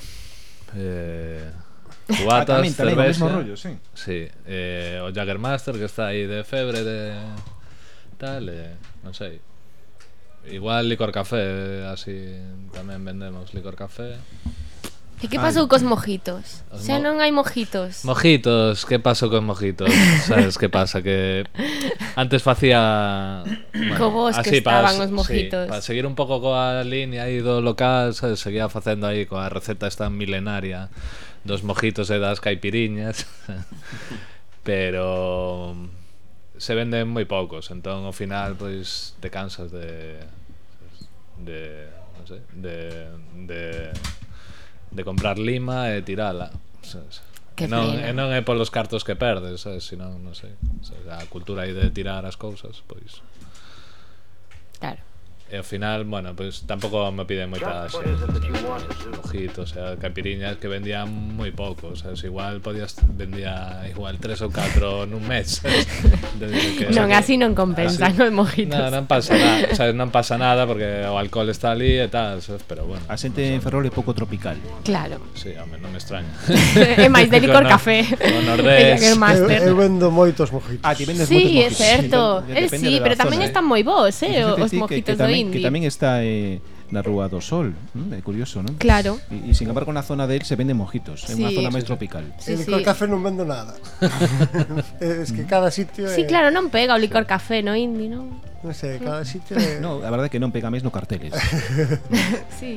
Eh, Cubatas, ah, tamén, tamén, cervexa, o mesmo rollo, sí. Sí, eh, o Jaggermaster que está aí de febre de tal, eh, non sei. Igual licor café, así tamén vendemos licor café. E que pasou cos mojitos? Os Xa mo non hai mojitos. Mojitos, que pasou cos mojitos? Sabes que pasa que antes facía bueno, co vos que estaban os mojitos. Sí, para seguir un pouco coa liña aí do local, sabes, seguía facendo aí coa receta esta milenaria dos mojitos e das caipiriñas pero se venden moi poucos entón ao final pois te cansas de de non sei, de, de de comprar lima e tirala sabes? Que non, e non é polos cartos que perdes, sabes? Sino, non sei, sabes? a cultura aí de tirar as cousas, pois. Claro. E ao final, bueno, pues tampouco me piden moita xe, mojitos, o sea, capiriñas que vendían moi pouco, o sea, se igual podías vendía igual tres ou catro nun mes. que, non, así non compensan os mojitos. No, non pasa nada, o sea, non pasa nada porque o alcohol está ali e tal, sabes, pero bueno. A xente en Ferrol é pouco tropical. Claro. Sí, home, non me extraña. é máis de licor café. Con nordés. Eu, eu vendo moitos mojitos. Ah, ti vendes sí, moitos mojitos. Eh, sí, é certo. Sí, sí, pero tamén eh. están moi bons, eh, os mojitos do indie. que tamén está eh, na Rúa do Sol, mm, é curioso, non? Claro. E, e sin embargo na zona del se vende mojitos, é sí. unha zona máis tropical. Sí, sí. licor café non vendo nada. es que cada sitio é... Sí, claro, non pega o licor café no indie, non? Non sei, sé, cada sitio é... no, a verdade é que non pega máis no carteles. sí.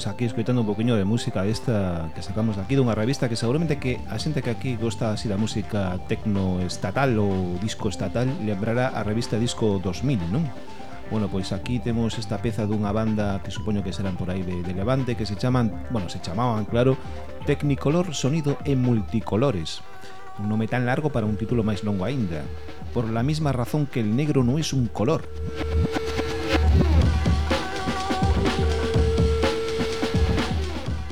estamos aquí escoitando un poquinho de música esta que sacamos aquí dunha revista que seguramente que a xente que aquí gosta así da música tecno estatal ou disco estatal lembrará a revista Disco 2000, non? Bueno, pois aquí temos esta peza dunha banda que supoño que serán por aí de, de Levante que se chaman, bueno, se chamaban, claro, Tecnicolor Sonido en Multicolores un nome tan largo para un título máis longo aínda por la mesma razón que el negro non é un color.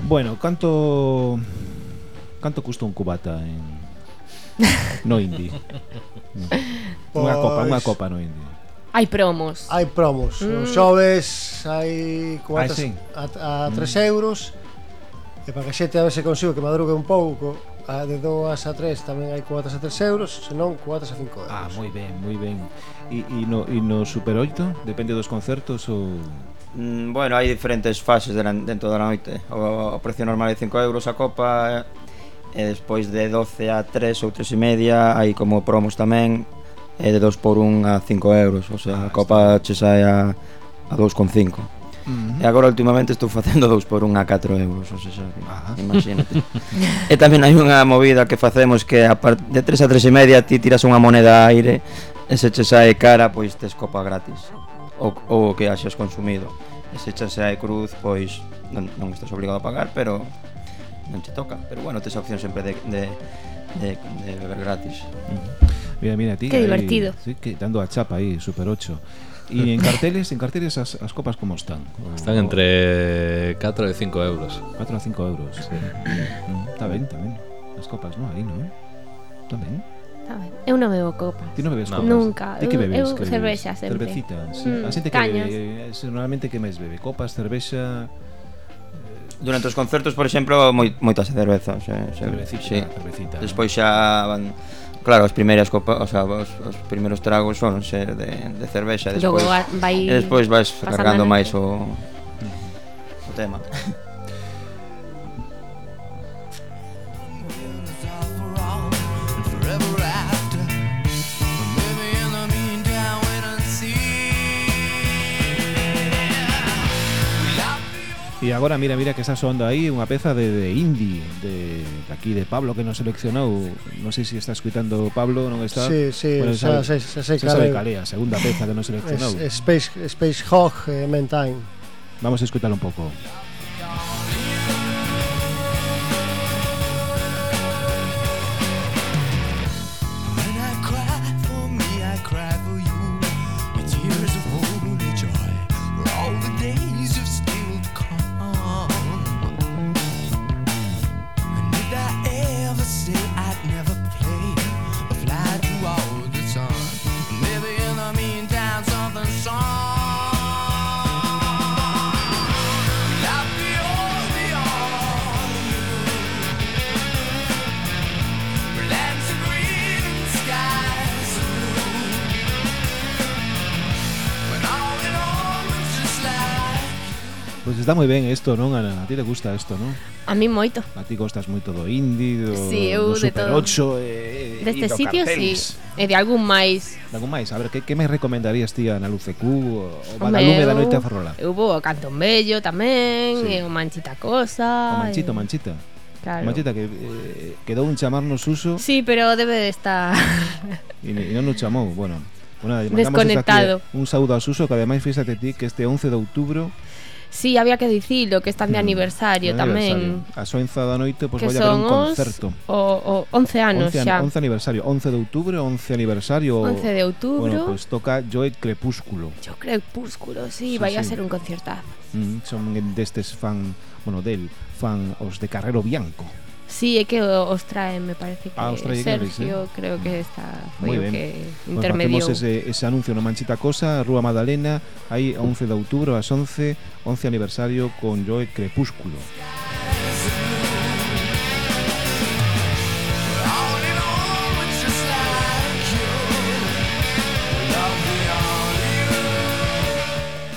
Bueno, canto canto custa un cubata en no indie? Unha copa, unha pois. copa no indie. Hai promos. Hai promos. Mm. Os xoves hai cubatas Ay, sí. a, a 3 mm. euros. E para que xete a ver se consigo que madrugue un pouco a de 2 a 3 tamén hai cubatas a 3 euros, senón cubatas a 5 euros. Ah, moi ben, moi ben. E, e, no, e no Super 8? Depende dos concertos ou... Mm, bueno, hai diferentes fases de la, dentro da noite. O, o precio normal é 5 euros a copa, e despois de 12 a 3 ou 3 e media hai como promos tamén, e de 2 por 1 a 5 euros, o sea, ah, a copa che sae a, a 2,5. Uh -huh. E agora últimamente estou facendo 2 por 1 a 4 euros, o sea, ah. imagínate. e tamén hai unha movida que facemos que a par, de 3 a 3 e media ti tiras unha moneda a aire e se che sae cara, pois tes copa gratis ou, ou o que haxas consumido. E se chase a cruz, pois non, non estás obrigado a pagar, pero non te toca. Pero bueno, tes a opción sempre de, de, de, de beber gratis. Mira, mira, ti. Que divertido. Ahí, sí, que dando a chapa aí, Super 8. E en carteles, en carteles as, as copas como están? O, están entre 4 e 5 euros. 4 a 5 euros. Sí. Está ben, está ben. As copas, non? Aí, non? Está ben saben? Eu non bebo copas. Ti non bebes copas? Nunca. Ti que bebes? Eu, que bebes? cervexa sempre. Cervecita, sí. Mm, a xente que cañas. bebe, normalmente que máis bebe? Copas, cervexa... Eh, Durante os concertos, por exemplo, moi, moitas cervezas, eh, cervecita, sí. cervecita. Despois xa van claro, as primeiras copas, o sea, os, os primeiros tragos son ser de, de cervexa, despois Logo vai despois vais cargando máis o, o tema. E agora mira, mira que está soando aí unha peza de, de indie de, de aquí de Pablo que nos seleccionou. Non sei se está escuitando Pablo, non está? Sí, sí, bueno, xa, sabe, xa, xa, xa, xa sabe calé, a segunda peza que nos seleccionou. Es, Space, Space Hog eh, Mentime Vamos a escutar un pouco. Vamos. está moi ben isto, non, Ana? A ti te gusta isto, non? A mí moito. A ti gostas moito do indie, do, sí, eu do Super de todo. 8 e, Deste de sitio, carteles. sí. E de algún máis. De algún máis. A ver, que, que me recomendarías ti a Ana Lucecú o Badalume da Noite a Ferrola? Eu vou ao Cantón Bello tamén, sí. e o Manchita Cosa. O Manchito, e... Manchita. Claro. Manchita que eh, quedou un chamarnos uso. Sí, pero debe de estar. E, e non nos chamou, bueno. Bueno, Desconectado. Aquí un saúdo a Suso que ademais fíxate ti que este 11 de outubro Si, sí, había que dicilo que están de mm. aniversario mm, tamén. Aniversario. A soenza da noite pois pues, vai haber un concerto. O, o 11 anos 11 an 11 aniversario, 11 de outubro, 11 aniversario. 11 de outubro. Bueno, pois pues, toca Joe Crepúsculo. Joe Crepúsculo, si, sí, sí, vai sí. a ser un concertazo. Mm, son destes fan, bueno, del fan os de Carrero Bianco. Sí, é que os traen, me parece que ah, os trae ¿eh? Sergio, eh? creo que está foi o que intermediou. Pues ese, ese anuncio no Manchita Cosa, Rúa Madalena, aí a 11 de outubro, ás 11, 11 aniversario con Joe Crepúsculo. Crepúsculo.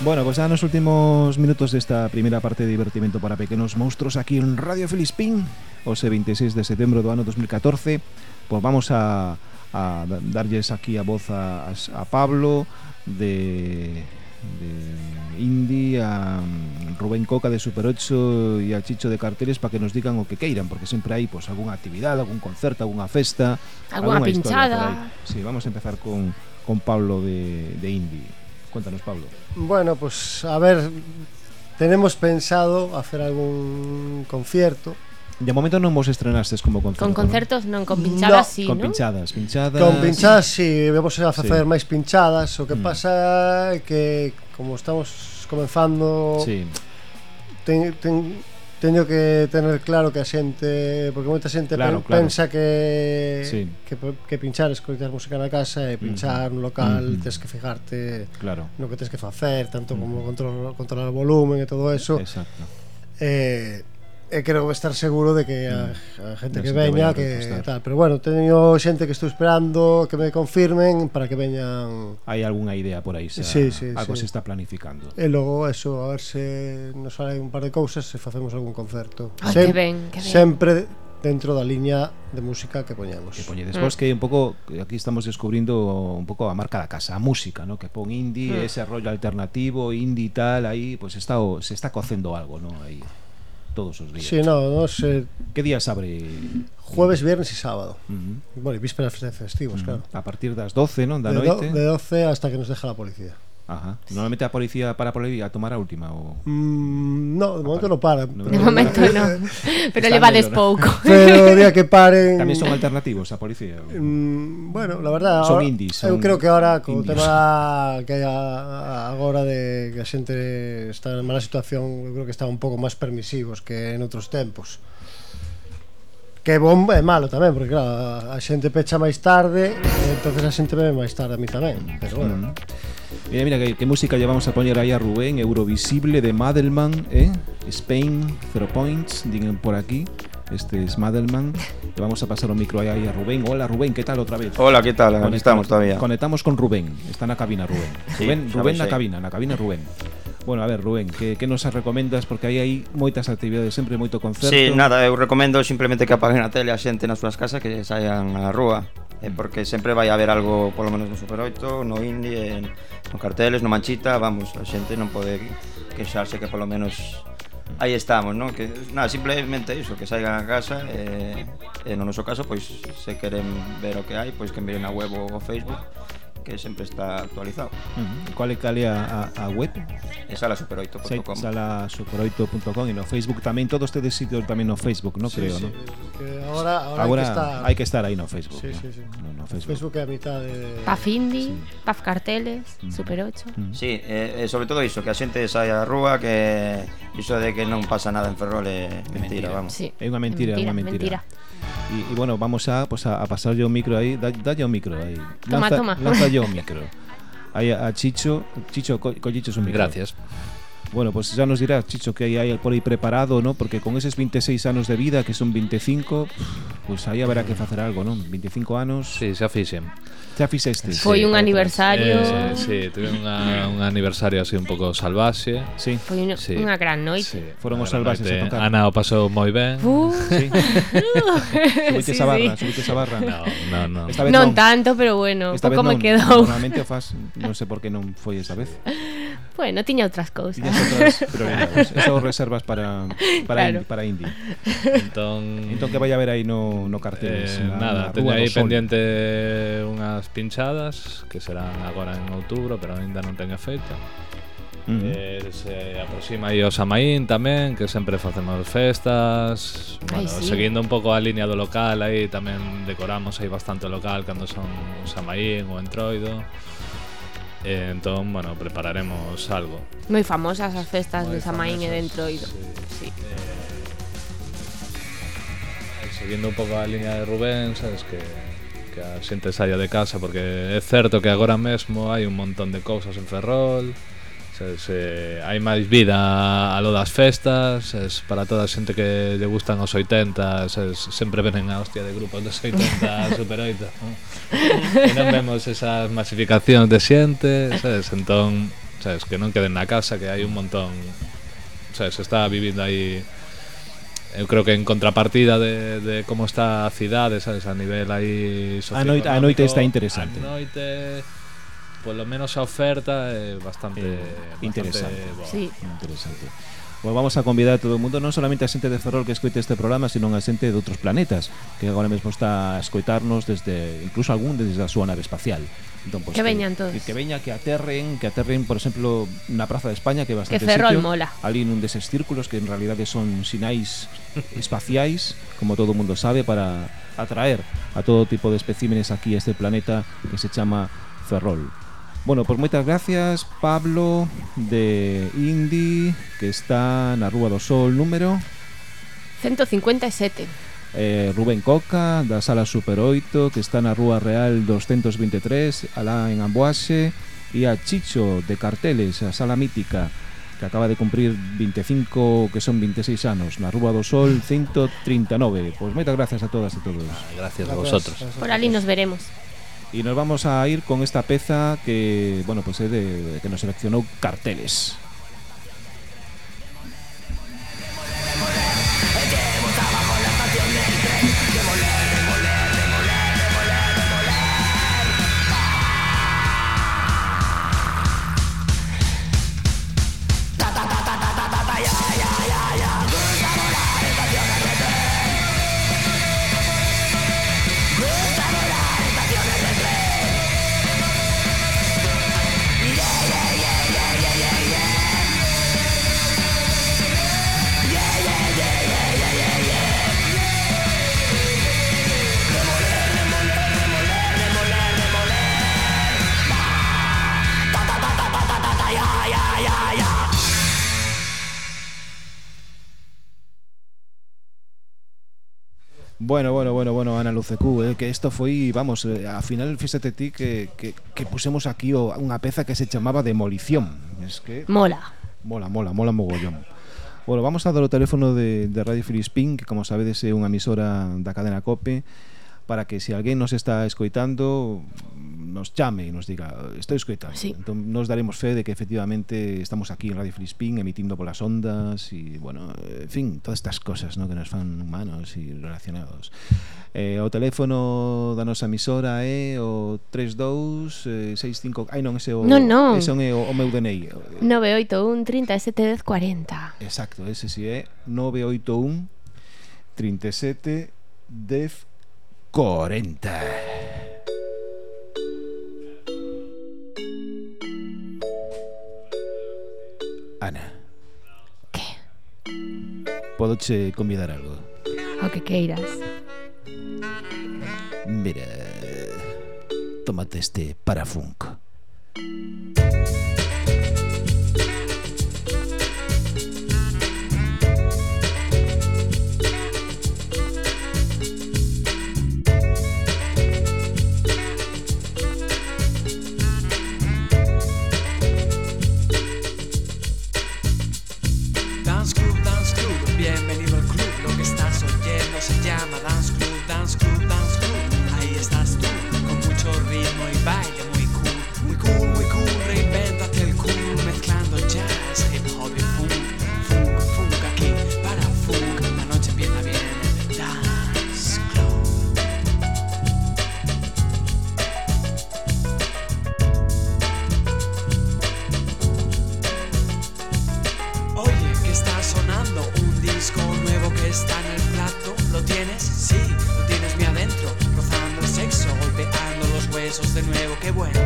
Bueno, pues ya nos últimos minutos desta primeira parte de divertimento para pequenos monstruos aquí en Radio Felispín o 26 de setembro do ano 2014 Pois vamos a, a darlles aquí a voz a, a Pablo de, de Indy a mm, Rubén Coca de Super 8 e a Chicho de Carteles para que nos digan o que queiran porque sempre hai pois, algunha actividade, algún concerto, algunha festa alguna pinchada. Sí, vamos a empezar con, con Pablo de, de Indy. Cuéntanos, Pablo. Bueno, pues a ver, tenemos pensado hacer algún concierto. De momento non vos estrenastes como concerto. Con concertos non, con pinchadas no. sí, Con ¿no? pinchadas, pinchadas. Con pinchadas sí, vamos a facer sí. máis pinchadas, o que mm. pasa é que como estamos comenzando sí. ten, ten teño que tener claro que a xente, porque moita xente claro, pen, claro. pensa que, sí. que que pinchar escoitar música na casa e pinchar mm. no local, mm -hmm. tes que fijarte claro. no que tes que facer, tanto mm. como controlar, controlar o volumen e todo eso. Exacto. Eh, e quero estar seguro de que a, mm. a gente que veña que, que tal, pero bueno, teño xente que estou esperando que me confirmen para que veñan Hai algunha idea por aí, xa, sí, sí, algo sí. se está planificando. E logo eso, a ver se nos sale un par de cousas, se facemos algún concerto. Ah, Sem que ben, que ben. Sempre dentro da liña de música que poñamos. Que poñedes vos que un pouco aquí estamos descubrindo un pouco a marca da casa, a música, ¿no? Que pon indie, mm. ese rollo alternativo, indie tal, aí pues está o, se está cocendo algo, ¿no? Aí. Todos os días. Sí, no, no sé, Que días abre? jueves, viernes e sábado. Ujú. Bueno, e vísperas festivos, claro. A partir das 12, non? Da De, do, noite. de 12 hasta que nos deja la policía. Ajá. Normalmente a policía para por aí a tomar a última o mm, No, de ah, momento no para. No, de momento no. Pero levades despouco. Pero o día que paren Tamén son alternativos a policía. O... Mm, bueno, la verdad, son ahora, indies. Son eu creo que ahora co tema que hai agora de que a xente está en mala situación, eu creo que está un pouco máis permisivos que en outros tempos. Que é bom é malo tamén, porque claro, a xente pecha máis tarde, entonces a xente bebe máis tarde a mí tamén, pero bueno. Mira, mira, que, que música llevamos a poñer aí a Rubén, Eurovisible de Madelman, eh? Spain, Zero Points, digan por aquí. Este es Madelman. Le vamos a pasar o micro aí, aí a Rubén. Hola Rubén, ¿qué tal otra vez? Hola, ¿qué tal? Aquí Conectamos- estamos todavía. Conectamos con Rubén. Está na cabina Rubén. Sí, Rubén, xa Rubén na aí. cabina, na cabina Rubén. Bueno, a ver, Rubén, que, que nos recomendas? Porque aí hai moitas actividades, sempre moito concerto Sí, nada, eu recomendo simplemente que apaguen a tele a xente nas súas casas que saian á rúa eh, mm. Porque sempre vai haber algo, polo menos no Super 8, no Indie, en, no carteles, no Manchita Vamos, a xente non pode queixarse que polo menos aí estamos, non? Que nada, simplemente iso, que saigan a casa e, eh, e no noso caso, pois se queren ver o que hai, pois que miren a web ou o Facebook que sempre está actualizado. Uh -huh. Cual é cal é a, a, a web? É salasuperoito.com salasuperoito.com e no Facebook tamén, todos tedes sitios tamén no Facebook, no sí, creo, sí. no? Que ahora, ahora, ahora hai que estar... hai que estar aí no Facebook. Sí, sí, sí. No, no Facebook. Facebook é a mitad de... Paf sí. Paf Carteles, uh -huh. Super 8. Uh -huh. Sí, eh, eh, sobre todo iso, que a xente saia á rúa, que iso de que non pasa nada en Ferrol é mentira, mentira. vamos. Sí. É unha mentira, é unha mentira. mentira. Y, y bueno, vamos a, pues a, a, pasar yo un micro ahí. Da, da yo un micro ahí. Toma, lanza, toma. lanza yo un micro. Ahí a, a Chicho. Chicho, Collicho es un micro. Gracias. Bueno, pues ya nos dirás, Chicho, que hay por ahí preparado, ¿no? Porque con esos 26 anos de vida, que son 25, pues aí haberá que facer algo, ¿no? 25 anos... Sí, xa fixen. Xa fixestes? Foi un aniversario... Eh, sí, tuve unha, un aniversario así un pouco salvaxe. Sí. Foi unha sí. unha gran noite. Sí. Foron os salvaxes a tocar. Ana o pasou moi ben. Uh, sí. subite sí, esa barra, sí. subite esa barra. No, no, no. Esta vez non, non tanto, pero bueno, esta pouco me quedou. Normalmente o fas, non sei por que non foi esta vez. Bueno, tiña outras cousas. Tiñas outras prioridades. Esas reservas para para claro. indie, para indie. Entón, entón que vai haber aí no no cartel, eh, na, nada, na teño aí pendiente unhas pinchadas que serán agora en outubro, pero aínda non teño feita. Uh -huh. eh, se aproxima aí o Samaín tamén, que sempre facemos festas. Bueno, Ay, sí. seguindo un pouco a liña do local aí tamén decoramos aí bastante o local cando son Samaín ou Entroido eh, entón, bueno, prepararemos algo. Moi famosas as festas Moi de Samaín e de Entroido. Sí. sí. Eh, seguindo un pouco a liña de Rubén, sabes que que a xente saia de casa porque é certo que agora mesmo hai un montón de cousas en Ferrol, se eh, hai máis vida a lo das festas es, Para toda a xente que lle gustan os 80 es, Sempre venen a hostia de grupos dos 80 Super 8 ¿no? E non vemos esas masificacións de xente sabes? Entón, sabes, que non queden na casa Que hai un montón sabes, Está vivindo aí eu creo que en contrapartida de, de como está a cidade, sabes, a nivel aí social. A noite, a noite está interesante. A noite polo menos a oferta é bastante, eh, interesante. Bastante, sí. interesante. Bueno, vamos a convidar a todo o mundo, non solamente a xente de Ferrol que escoite este programa, sino a xente de outros planetas, que agora mesmo está a escoitarnos desde incluso algún desde a súa nave espacial. Entón, pues, que veñan todos. Que, que veña, que aterren, que aterren, por exemplo, na Praza de España, que bastante que Ferrol sitio, mola. ali nun deses círculos que en realidade son sinais espaciais, como todo o mundo sabe, para atraer a todo tipo de especímenes aquí a este planeta que se chama Ferrol. Bueno, pois moitas gracias Pablo de Indy que está na Rúa do Sol número 157 eh, Rubén Coca da Sala Super 8 que está na Rúa Real 223 alá en Amboase e a Chicho de Carteles a Sala Mítica que acaba de cumprir 25, que son 26 anos, na Rúa do Sol 139. Pois moitas gracias a todas e todos. Gracias, gracias a vosotros. Por ali nos veremos. E nos vamos a ir con esta peza que, bueno, pues é de, que nos seleccionou Carteles. Bueno, bueno, bueno, bueno, Ana Lucecú, eh, que isto foi, vamos, eh, a final fíxate ti que, que, que pusemos aquí o, unha peza que se chamaba Demolición. Es que... Mola. Mola, mola, mola mogollón. Bueno, vamos a dar o teléfono de, de Radio Filispín, que como sabedes é unha emisora da cadena COPE, para que se alguén nos está escoitando nos chame e nos diga estou escoitando. Sí. Entón, nos daremos fe de que efectivamente estamos aquí en Radio Filispín emitindo polas ondas e, bueno, en fin, todas estas cosas ¿no? que nos fan humanos e relacionados. Eh, o teléfono da nosa emisora é eh, o 32 eh, 65... Ai, non, ese o, non, non. Ese é o, o meu DNI. 981 37 10 40. Exacto, ese si sí é 981 37 10 40. Ana. Que? Podoche convidar algo? O que queiras. Mira, tómate este parafunco. bye. Huesos de nuevo. Qué bueno,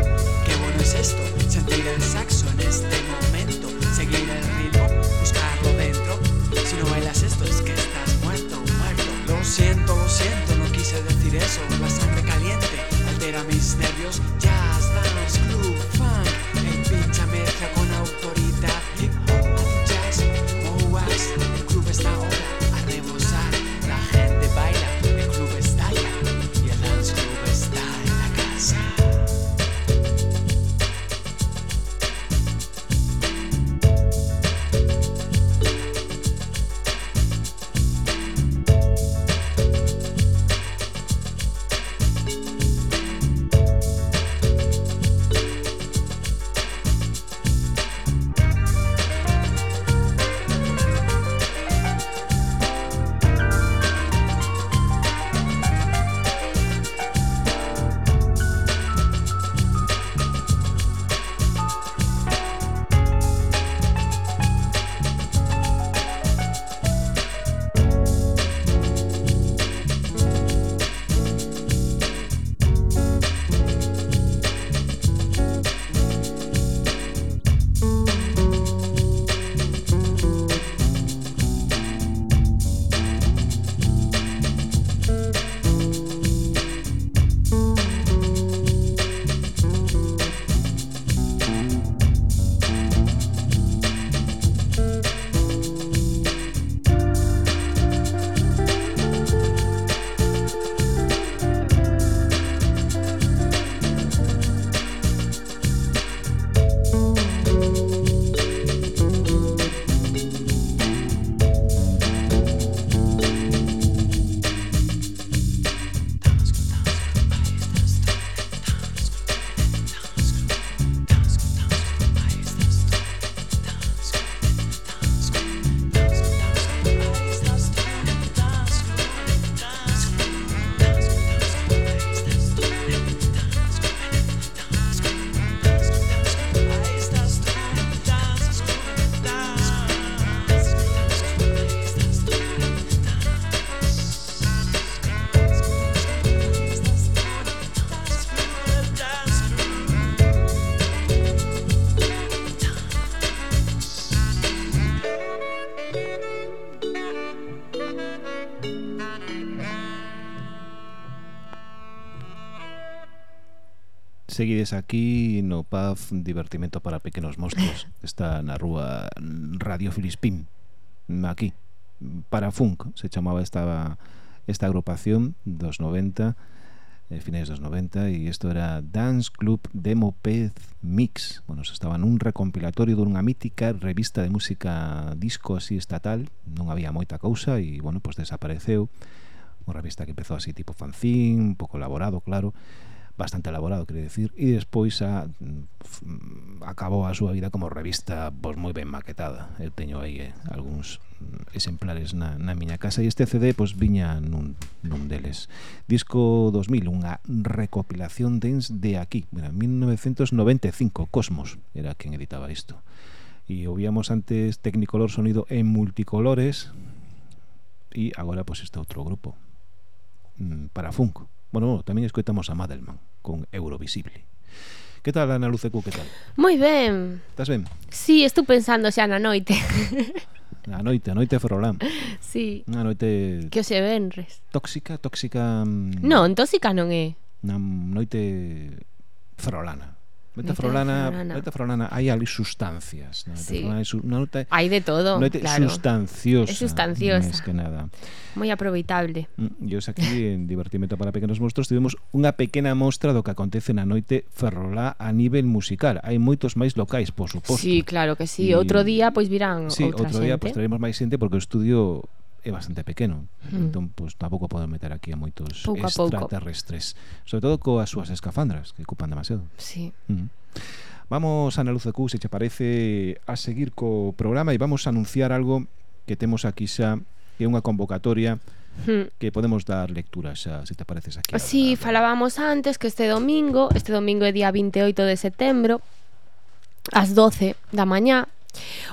qué bueno es esto. Sentir el saxo en este momento. Seguir el ritmo, buscarlo dentro. Si no bailas esto es que estás muerto, muerto. Lo siento, lo siento, no quise decir eso. La sangre caliente altera mis nervios. Jazz, dance, club, seguides aquí no PAF Divertimento para Pequenos Monstruos. Está na rúa Radio Filispín Aquí. Para Funk se chamaba esta, esta agrupación dos 90 eh, dos 90 e isto era Dance Club Demo Pez Mix. Bueno, estaba nun recompilatorio dunha mítica revista de música disco así estatal non había moita cousa e bueno, pues desapareceu. Unha revista que empezou así tipo fanzín, un pouco elaborado, claro bastante elaborado, quero decir, e despois a, mm, acabou a súa vida como revista pois moi ben maquetada. Eu teño aí eh, algúns exemplares na, na miña casa e este CD pois viña nun, nun deles. Disco 2000, unha recopilación dens de aquí, mira, 1995, Cosmos era quen editaba isto. E ouvíamos antes Tecnicolor sonido en multicolores e agora pois este outro grupo, mm, para Funko. Bueno, tamén escoitamos a Madelman con Eurovisible. Que tal, Ana Lucecu, que tal? Moi ben. Estás ben? Sí, estou pensando xa na noite. A noite, a noite Ferrolán. Sí. Na noite... Que se venres. Tóxica, tóxica... Mm, non, tóxica non é. Na noite ferrolana. Metafrolana, metafrolana, hai ali sustancias, na metafrolana sí. non te, hai de todo, non te, claro. Sustanciosa. É sustanciosa. Máis que nada. Moi aproveitable. Mm, Eu aquí en Divertimento para Pequenos Monstros tivemos unha pequena mostra do que acontece na noite ferrolá a nivel musical. Hai moitos máis locais, por suposto. Sí, claro que sí. E... Outro día pois virán sí, outra outro día pois traemos máis xente porque o estudio é bastante pequeno. Mm. Entón, pois, tampouco poden meter aquí a moitos pouco a extraterrestres. Sobre todo coas súas escafandras, que ocupan demasiado. Sí. Mm. Vamos, Ana Luz de Q, se che parece, a seguir co programa e vamos a anunciar algo que temos aquí xa, que é unha convocatoria hmm. que podemos dar lectura xa, se te pareces aquí. Ah, sí, a... falábamos antes que este domingo, este domingo é día 28 de setembro, ás 12 da mañá,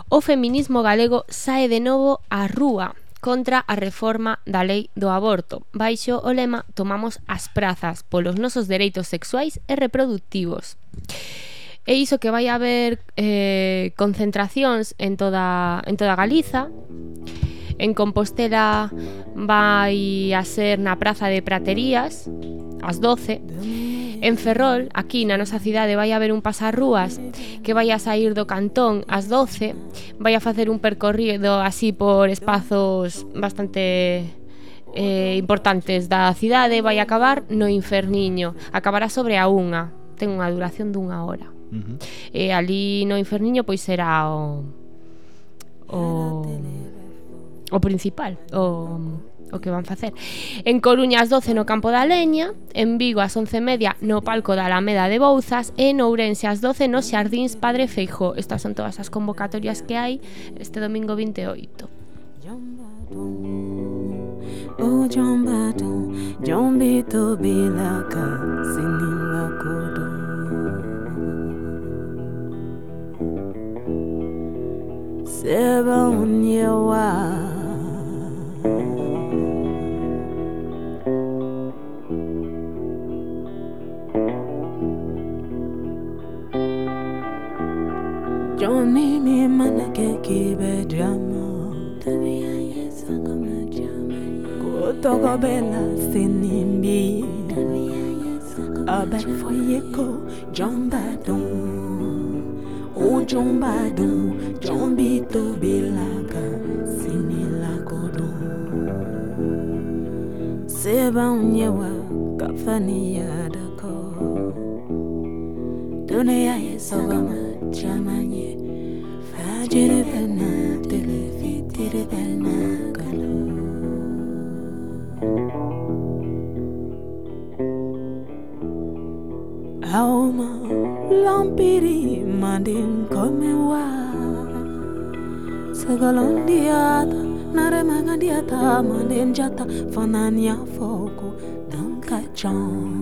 o feminismo galego sae de novo á rúa contra a reforma da lei do aborto. Baixo o lema Tomamos as prazas polos nosos dereitos sexuais e reproductivos. E iso que vai haber eh, concentracións en toda, en toda Galiza, En Compostela vai a ser na Praza de Praterías ás 12 En Ferrol, aquí na nosa cidade, vai haber un pasarrúas que vai a sair do cantón ás 12, vai a facer un percorrido así por espazos bastante eh, importantes da cidade, vai a acabar no Inferniño, acabará sobre a unha, ten unha duración dunha hora. Uh -huh. E eh, ali no Inferniño pois será o o o principal, o o que van facer. En Coruña ás 12 no Campo da Leña, en Vigo ás 11:30 no palco da Alameda de Bouzas e en Ourense ás 12 nos Xardíns Padre Feijó. Estas son todas as convocatorias que hai este domingo 28. Oh Jombado, Jombito Bilaka, Sinila Kodo. Seba Unyewa. Johnny, me man, I can't keep a drama. Tabi aye sanga ma drama. Go togo bela sinimbi. Tabi aye sanga ma drama. Abe foyeko, jombadon. O jombadon, jombito belaka, sinilakodon. Seba unyewa, kafani yadako. Dunia yesoga ma chamanye fajiri belna tele fitiri belna kalu aoma lampiri mandim komewa segalondiata naremangandiata mandenjata fanania foko dankachan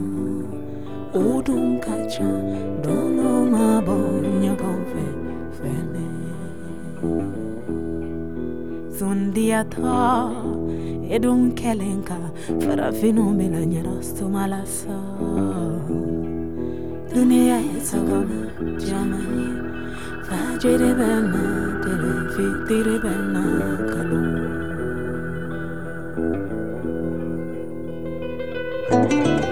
niño con fe feliz. Zundiata edun kelenka farafinu mila nyarastu malasa. Dunia yasagona jamani fajiri bena dele fitiri bena kalu. thank you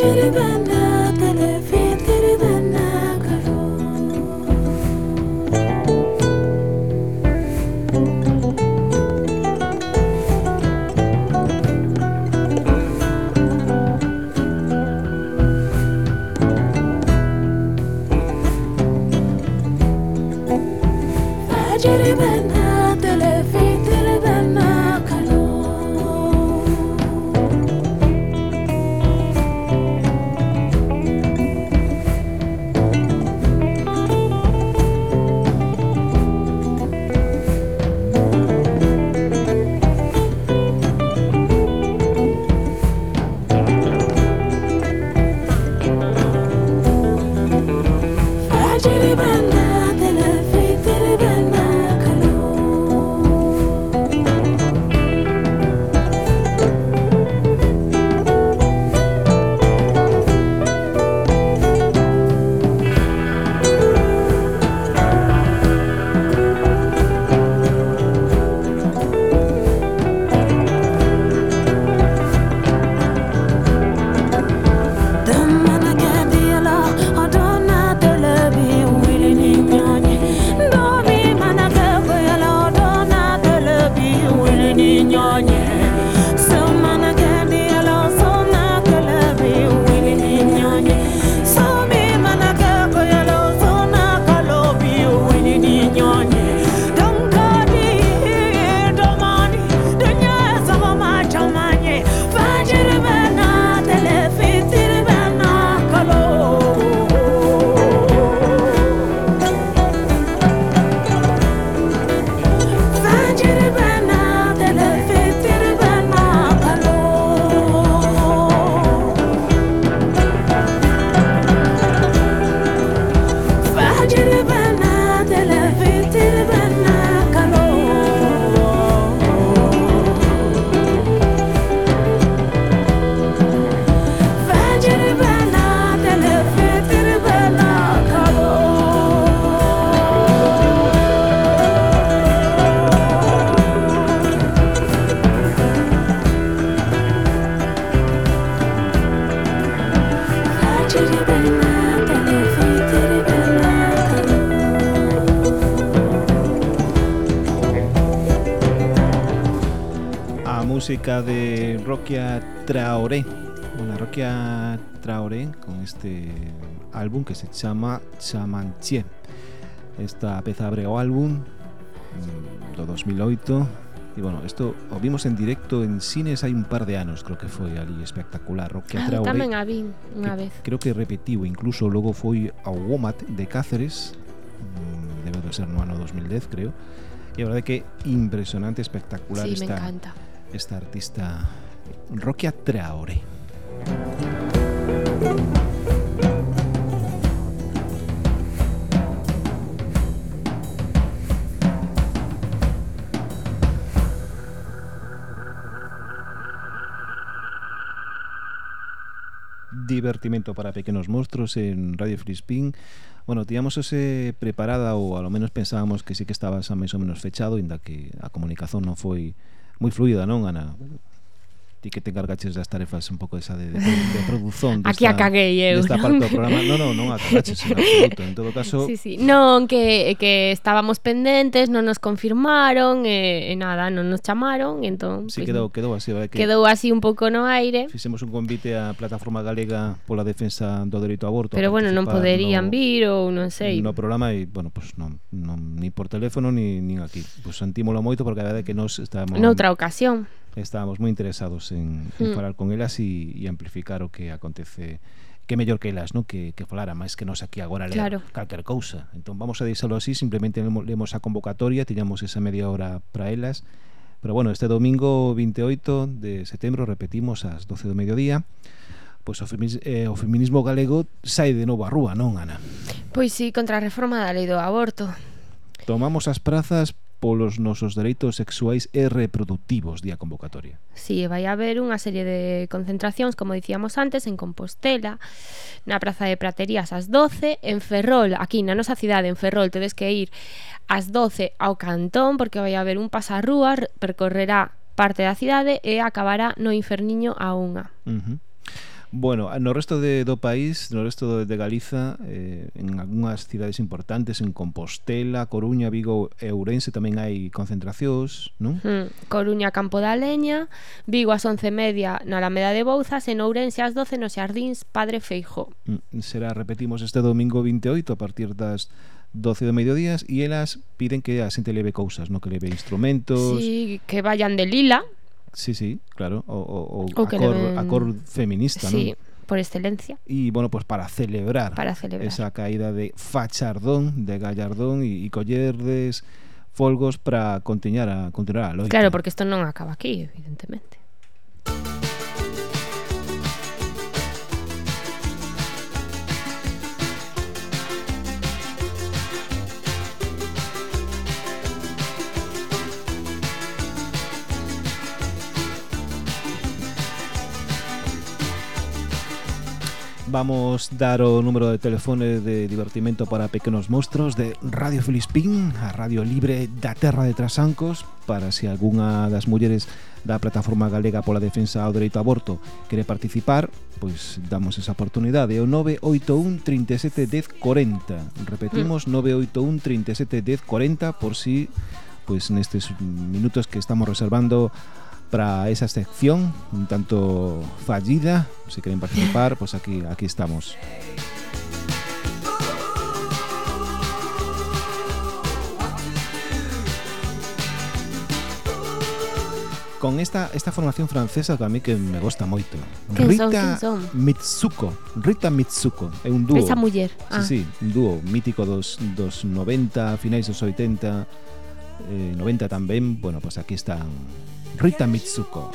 Jennifer. música de Roquia Traoré, una Roquia Traoré con este álbum que se chama Chamantier. Esta peza abre o álbum do 2008 E, bueno, isto o vimos en directo en cines hai un par de anos, creo que foi ali espectacular. O ah, Traoré, tamén a vin unha vez. Creo que repetiu, incluso logo foi ao WOMAT de Cáceres, mm, debe de ser no ano 2010, creo. E a verdade que impresionante, espectacular sí, esta, me encanta esta artista Roquia Traore. divertimento para pequenos monstruos en Radio Frispín. Bueno, tíamos ese preparada ou ao menos pensábamos que sí que estaba xa máis ou menos fechado, inda que a comunicación non foi moi fluida, non, Ana? ti que te encargaches das tarefas un pouco esa de, de, de produción desta, Aquí a caguei eu. desta parte do programa. Non, non, non a cagaches en absoluto. En todo caso sí, sí. non, que, que estábamos pendentes non nos confirmaron e, e nada, non nos chamaron entón, sí, pues, quedou, quedou así vai, que quedou así un pouco no aire. fixemos un convite á plataforma galega pola defensa do dereito ao aborto pero bueno, non poderían no, vir ou non sei. no programa e bueno, pues non, non ni por teléfono ni, ni aquí. Pues sentímolo moito porque a verdade que nos estábamos noutra ocasión estábamos moi interesados en, en mm. falar con elas e, e amplificar o que acontece que mellor que elas, non? Que, que falara máis que nós aquí agora ler claro. calquer cousa. Entón vamos a deixalo así, simplemente lemos a convocatoria, tiñamos esa media hora para elas. Pero bueno, este domingo 28 de setembro repetimos ás 12 do mediodía pois o, feminis, eh, o feminismo galego sai de novo a rúa, non, Ana? Pois sí, contra a reforma da lei do aborto. Tomamos as prazas polos nosos dereitos sexuais e reproductivos día convocatoria. Si, sí, vai haber unha serie de concentracións, como dicíamos antes, en Compostela, na Praza de Praterías ás 12, en Ferrol, aquí na nosa cidade, en Ferrol, tedes que ir ás 12 ao Cantón, porque vai haber un pasarrúa, percorrerá parte da cidade e acabará no Inferniño a unha. Uh -huh. Bueno, no resto de, do país, no resto de, de Galiza, eh, en algunhas cidades importantes, en Compostela, Coruña, Vigo e Ourense tamén hai concentracións, non? Mm, Coruña, Campo da Leña, Vigo ás 11:30 na Alameda de Bouzas e en Ourense ás 12 nos Xardíns Padre Feijo. Mm, será, repetimos, este domingo 28 a partir das 12 do mediodías e elas piden que a xente leve cousas, no que leve instrumentos. Sí, que vayan de lila, Sí, sí, claro. O, o, o acor, ven... cor feminista, sí, ¿no? por excelencia. Y bueno, pues para celebrar, para celebrar, esa caída de Fachardón, de Gallardón y, y Collerdes, Folgos para continuar a, continuar a loita. Claro, porque isto non acaba aquí, evidentemente. Vamos dar o número de teléfono de divertimento para pequenos monstruos de Radio Filispín, a radio libre da terra de Trasancos, para se algunha das mulleres da plataforma galega pola defensa ao dereito a aborto quere participar, pois damos esa oportunidade. O 981 37 10 40. Repetimos, 981 37 10 40 por si pois nestes minutos que estamos reservando para esa sección un tanto fallida. Si quieren participar, pues aquí, aquí estamos. con esta, esta formación francesa que a mí que me gusta moito. Rita son? Mitsuko, Rita Mitsuko, é un dúo. Esa muller. Ah. Sí, sí, un dúo mítico dos, dos 90, finais dos 80, eh, 90 tamén. Bueno, pues aquí están Rita Mitsuko.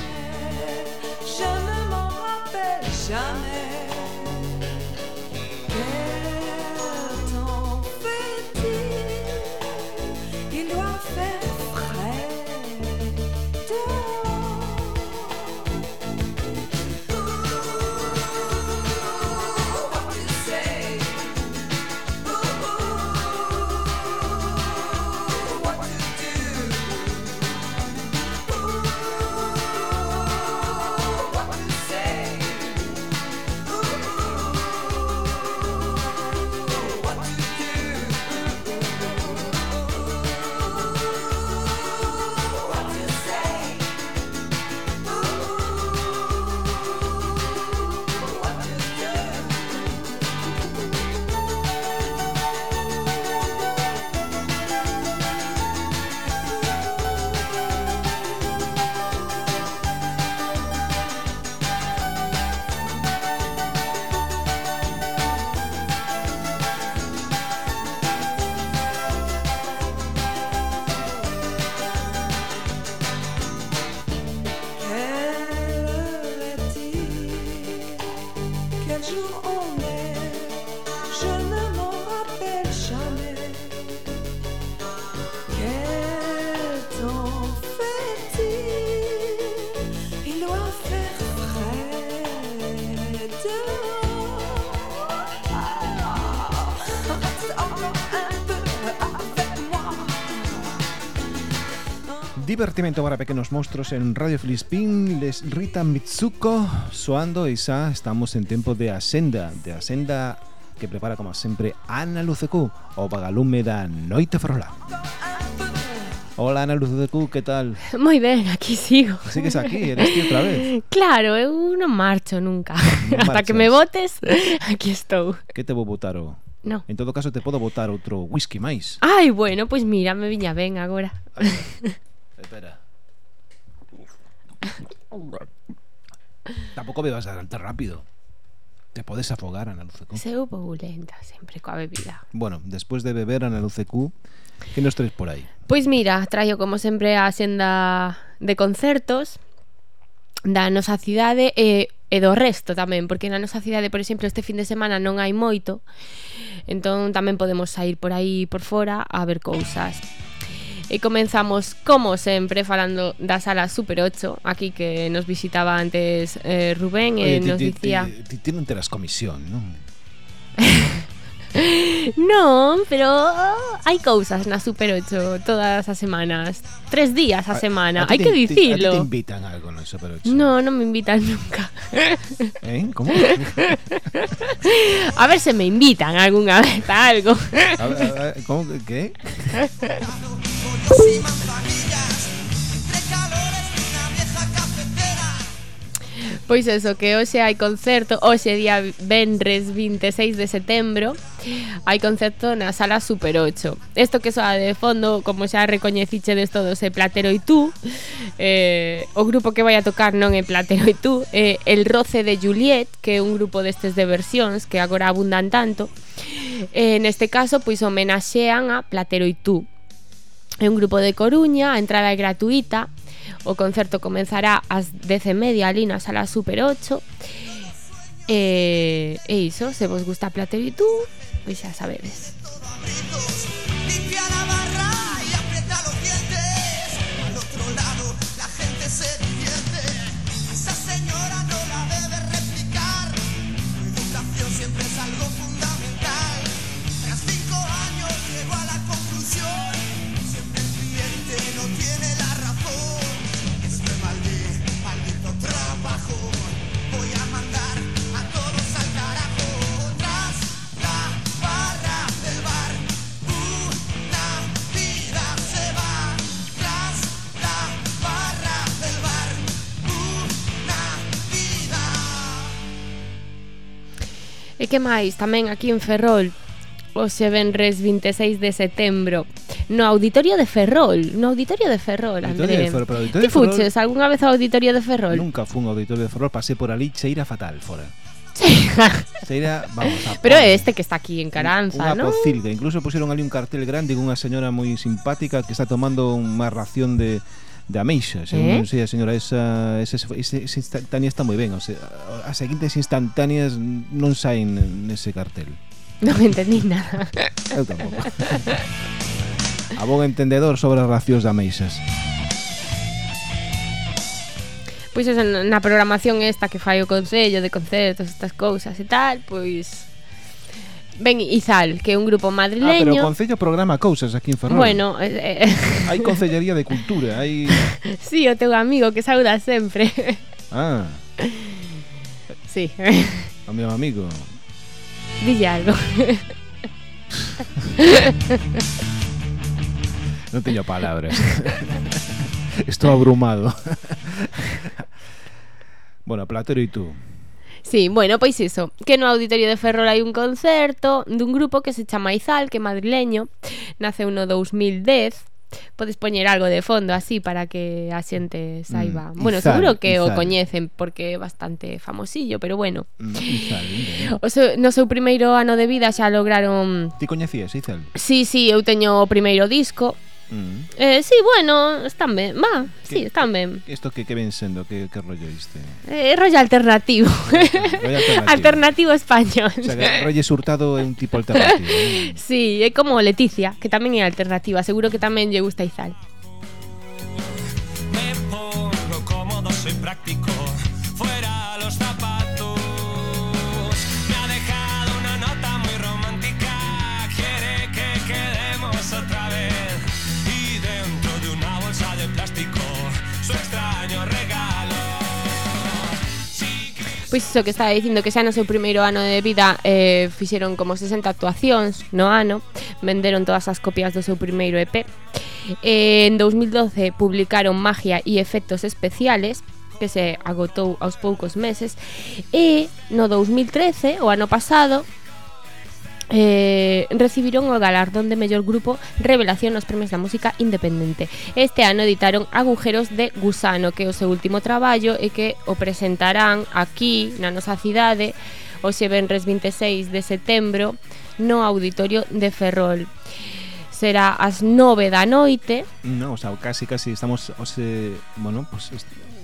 Divertimento para pequenos monstruos en Radio Filispín Les Rita Mitsuko Soando e xa estamos en tempo de Asenda De Asenda que prepara como sempre Ana Lucecú O vagalume da Noite Frola Hola Ana Lucecú, que tal? Moi ben, aquí sigo Sigues aquí, eres ti outra vez Claro, eh, eu non marcho nunca non Hasta marchas. que me votes, aquí estou Que te vou votar o? No. En todo caso, te podo botar outro whisky máis. Ai, bueno, pois pues mira, me viña ben agora. É, espera. Tampouco bebas tan rápido. Te podes afogar, Ana Luce Q. Seu lenta sempre coa bebida. Bueno, despois de beber, Ana Luce Q, que nos traes por aí? Pois mira, traio como sempre a senda de concertos da nosa cidade e, e do resto tamén, porque na nosa cidade, por exemplo, este fin de semana non hai moito, entón tamén podemos sair por aí por fora a ver cousas. E comenzamos, como sempre, falando da sala Super 8 Aquí que nos visitaba antes eh, Rubén E Oye, eh, nos ti, dicía Ti, ti, ti non terás comisión, non? Non, pero ah, hai cousas na Super 8 todas as semanas. Tres días a semana, A te- que te- A ti te invitan a algo no Super 8. No, non me invitan nunca. ¿Eh? ¿Cómo? A ver se me invitan algunha vez a algo. A ver, a ver, ¿Cómo? ¿Qué? Pois eso, que hoxe hai concerto, hoxe día Benres 26 de setembro, hai concerto na sala Super 8. Isto que soa de fondo, como xa recoñeciche desto é Platero e tú, eh, o grupo que vai a tocar non é Platero e tú, eh, El Roce de Juliet, que é un grupo destes de versións que agora abundan tanto, eh, neste caso, pois homenaxean a Platero e tú. É un grupo de Coruña, a entrada é gratuita, O concerto comenzará ás 10:30 ali na sala Super 8. E, eh, e iso, se vos gusta Platevitú, pois xa sabedes. E que máis, tamén aquí en Ferrol, o se venres 26 de setembro no Auditorio de Ferrol, no Auditorio de Ferrol, André. Ti fuches algunha vez ao Auditorio de Ferrol? Nunca fun ao Auditorio de Ferrol, pasé por ali, cheira fatal fora. Cheira, vamos a Pero é este que está aquí en Caranza, unha ¿no? pocilga. Incluso pusieron ali un cartel grande con unha señora moi simpática que está tomando unha ración de de Ameixa, según eh? non sei a señora esa, esa, esa, esa instantánea está moi ben, o sea, as seguintes instantáneas non saen nese cartel. Non entendí nada. Eu tampouco. a bon entendedor sobre as racións de Ameixas. Pois eso, na programación esta que fai o Consello de concertos, estas cousas e tal, pois ven Izal, que é un grupo Ah, pero o madrileño. Concello programa cousas aquí en Ferrol. bueno, eh, eh, Hai Concellería de Cultura, hai... sí, o teu amigo que sauda sempre. Ah, sí. o meu amigo. Dille algo. Non teño palabras. Estou abrumado. bueno, Platero e tú. Sí, bueno, pois iso Que no Auditorio de Ferrol hai un concerto Dun grupo que se chama Izal, que é madrileño Naceu no 2010 podes poñer algo de fondo así para que a xente mm, saiba. Mm, bueno, izal, seguro que izal. o coñecen porque é bastante famosillo, pero bueno. Mm, izal, o seu, no seu primeiro ano de vida xa lograron Ti coñecías Izal? Sí, sí, eu teño o primeiro disco Mm. Eh, sí, bueno, están ben, va, sí, están ben. Isto que que ven sendo, que, que rollo este? Eh, rollo alternativo. rollo alternativo. alternativo español. O sea, que rollo surtado é un tipo alternativo. eh? Sí, é como Leticia, que tamén é alternativa, seguro que tamén lle gusta Izal. Me pongo cómodo, soy práctico Pois iso que estaba dicindo que xa no seu primeiro ano de vida eh, fixeron como 60 actuacións no ano, venderon todas as copias do seu primeiro EP. Eh, en 2012 publicaron Magia e efectos especiales, que se agotou aos poucos meses, e no 2013, o ano pasado, eh, recibiron o galardón de mellor grupo Revelación nos premios da música independente. Este ano editaron Agujeros de Gusano, que é o seu último traballo e que o presentarán aquí na nosa cidade hoxe venres 26 de setembro no Auditorio de Ferrol. Será ás 9 da noite. No, o sea, casi, casi estamos, hoxe, bueno, pues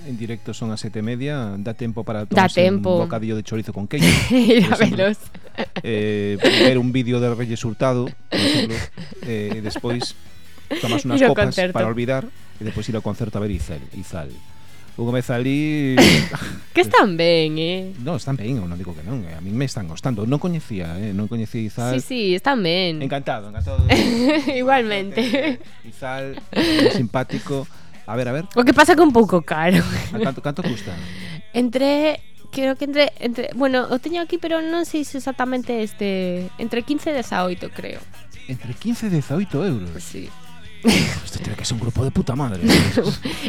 en directo son as sete e media Dá tempo para tomarse tempo. un bocadillo de chorizo con queijo Ir a velos eh, Ver un vídeo de Reyes Hurtado Por exemplo eh, E despois tomas unas copas concerto. para olvidar E despois ir ao concerto a ver Izal, Izal. O Gómez ali Que están ben, eh? No, están ben, eu non digo que non, eh, a min me están gostando. Non coñecía, eh, non coñecía Izal. Sí, sí, están ben. Encantado, encantado. Igualmente. Izal, eh, simpático. A ver, a ver. O que pasa que é un pouco caro. A canto, canto custa? Entre creo que entre entre, bueno, o teño aquí, pero non sei se exactamente este, entre 15 e 18, creo. Entre 15 e 18 euros. Sí. Isto tiene que ser un grupo de puta madre.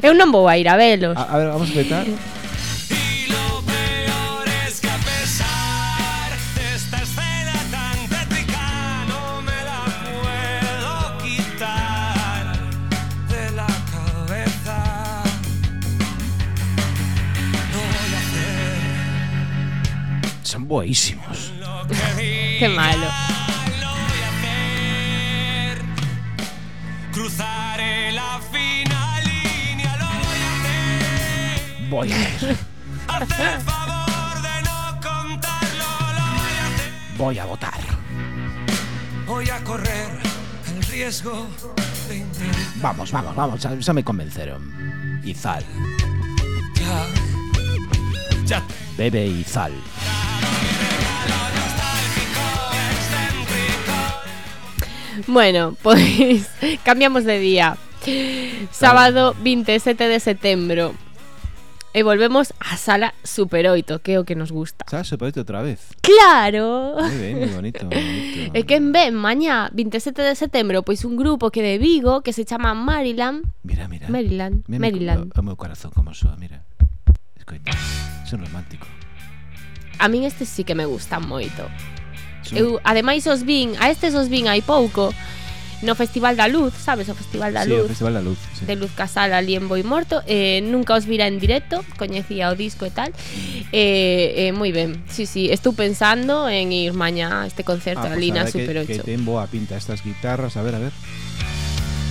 Eu non vou a ir a velos. A, a ver, vamos a petar. Que diga, Qué malo. lo voy a hacer. Cruzaré la fina línea, lo voy a hacer. Voy a el favor de no contarlo, lo voy a hacer. Voy a votar Voy a correr el riesgo de intentar. Vamos, vamos, vamos xa me convenceron Izal Ya, ya Bebe Izal Bueno, pois cambiamos de día. Sábado 27 de setembro. E volvemos á sala Super 8, que é o que nos gusta. Sala Super 8 outra vez. Claro. Moi ben, moi bonito, bonito. E quen ven mañá 27 de setembro, pois un grupo que de Vigo que se chama Maryland. Mira, mira. Maryland, mira, Maryland. O, o meu corazón como soa, mira. Escoita, son romántico. A min este sí que me gusta moito. Eu ademais os vin, a estes os vin hai pouco no Festival da Luz, sabes, o Festival da Luz. Sí, o Festival da Luz, sí. De Luz Casal ali en Boi Morto, eh, nunca os vira en directo, coñecía o disco e tal. Eh, eh moi ben. Sí, sí, estou pensando en ir mañá a este concerto ah, pues ali na Super 8. Que, que ten boa pinta estas guitarras, a ver, a ver.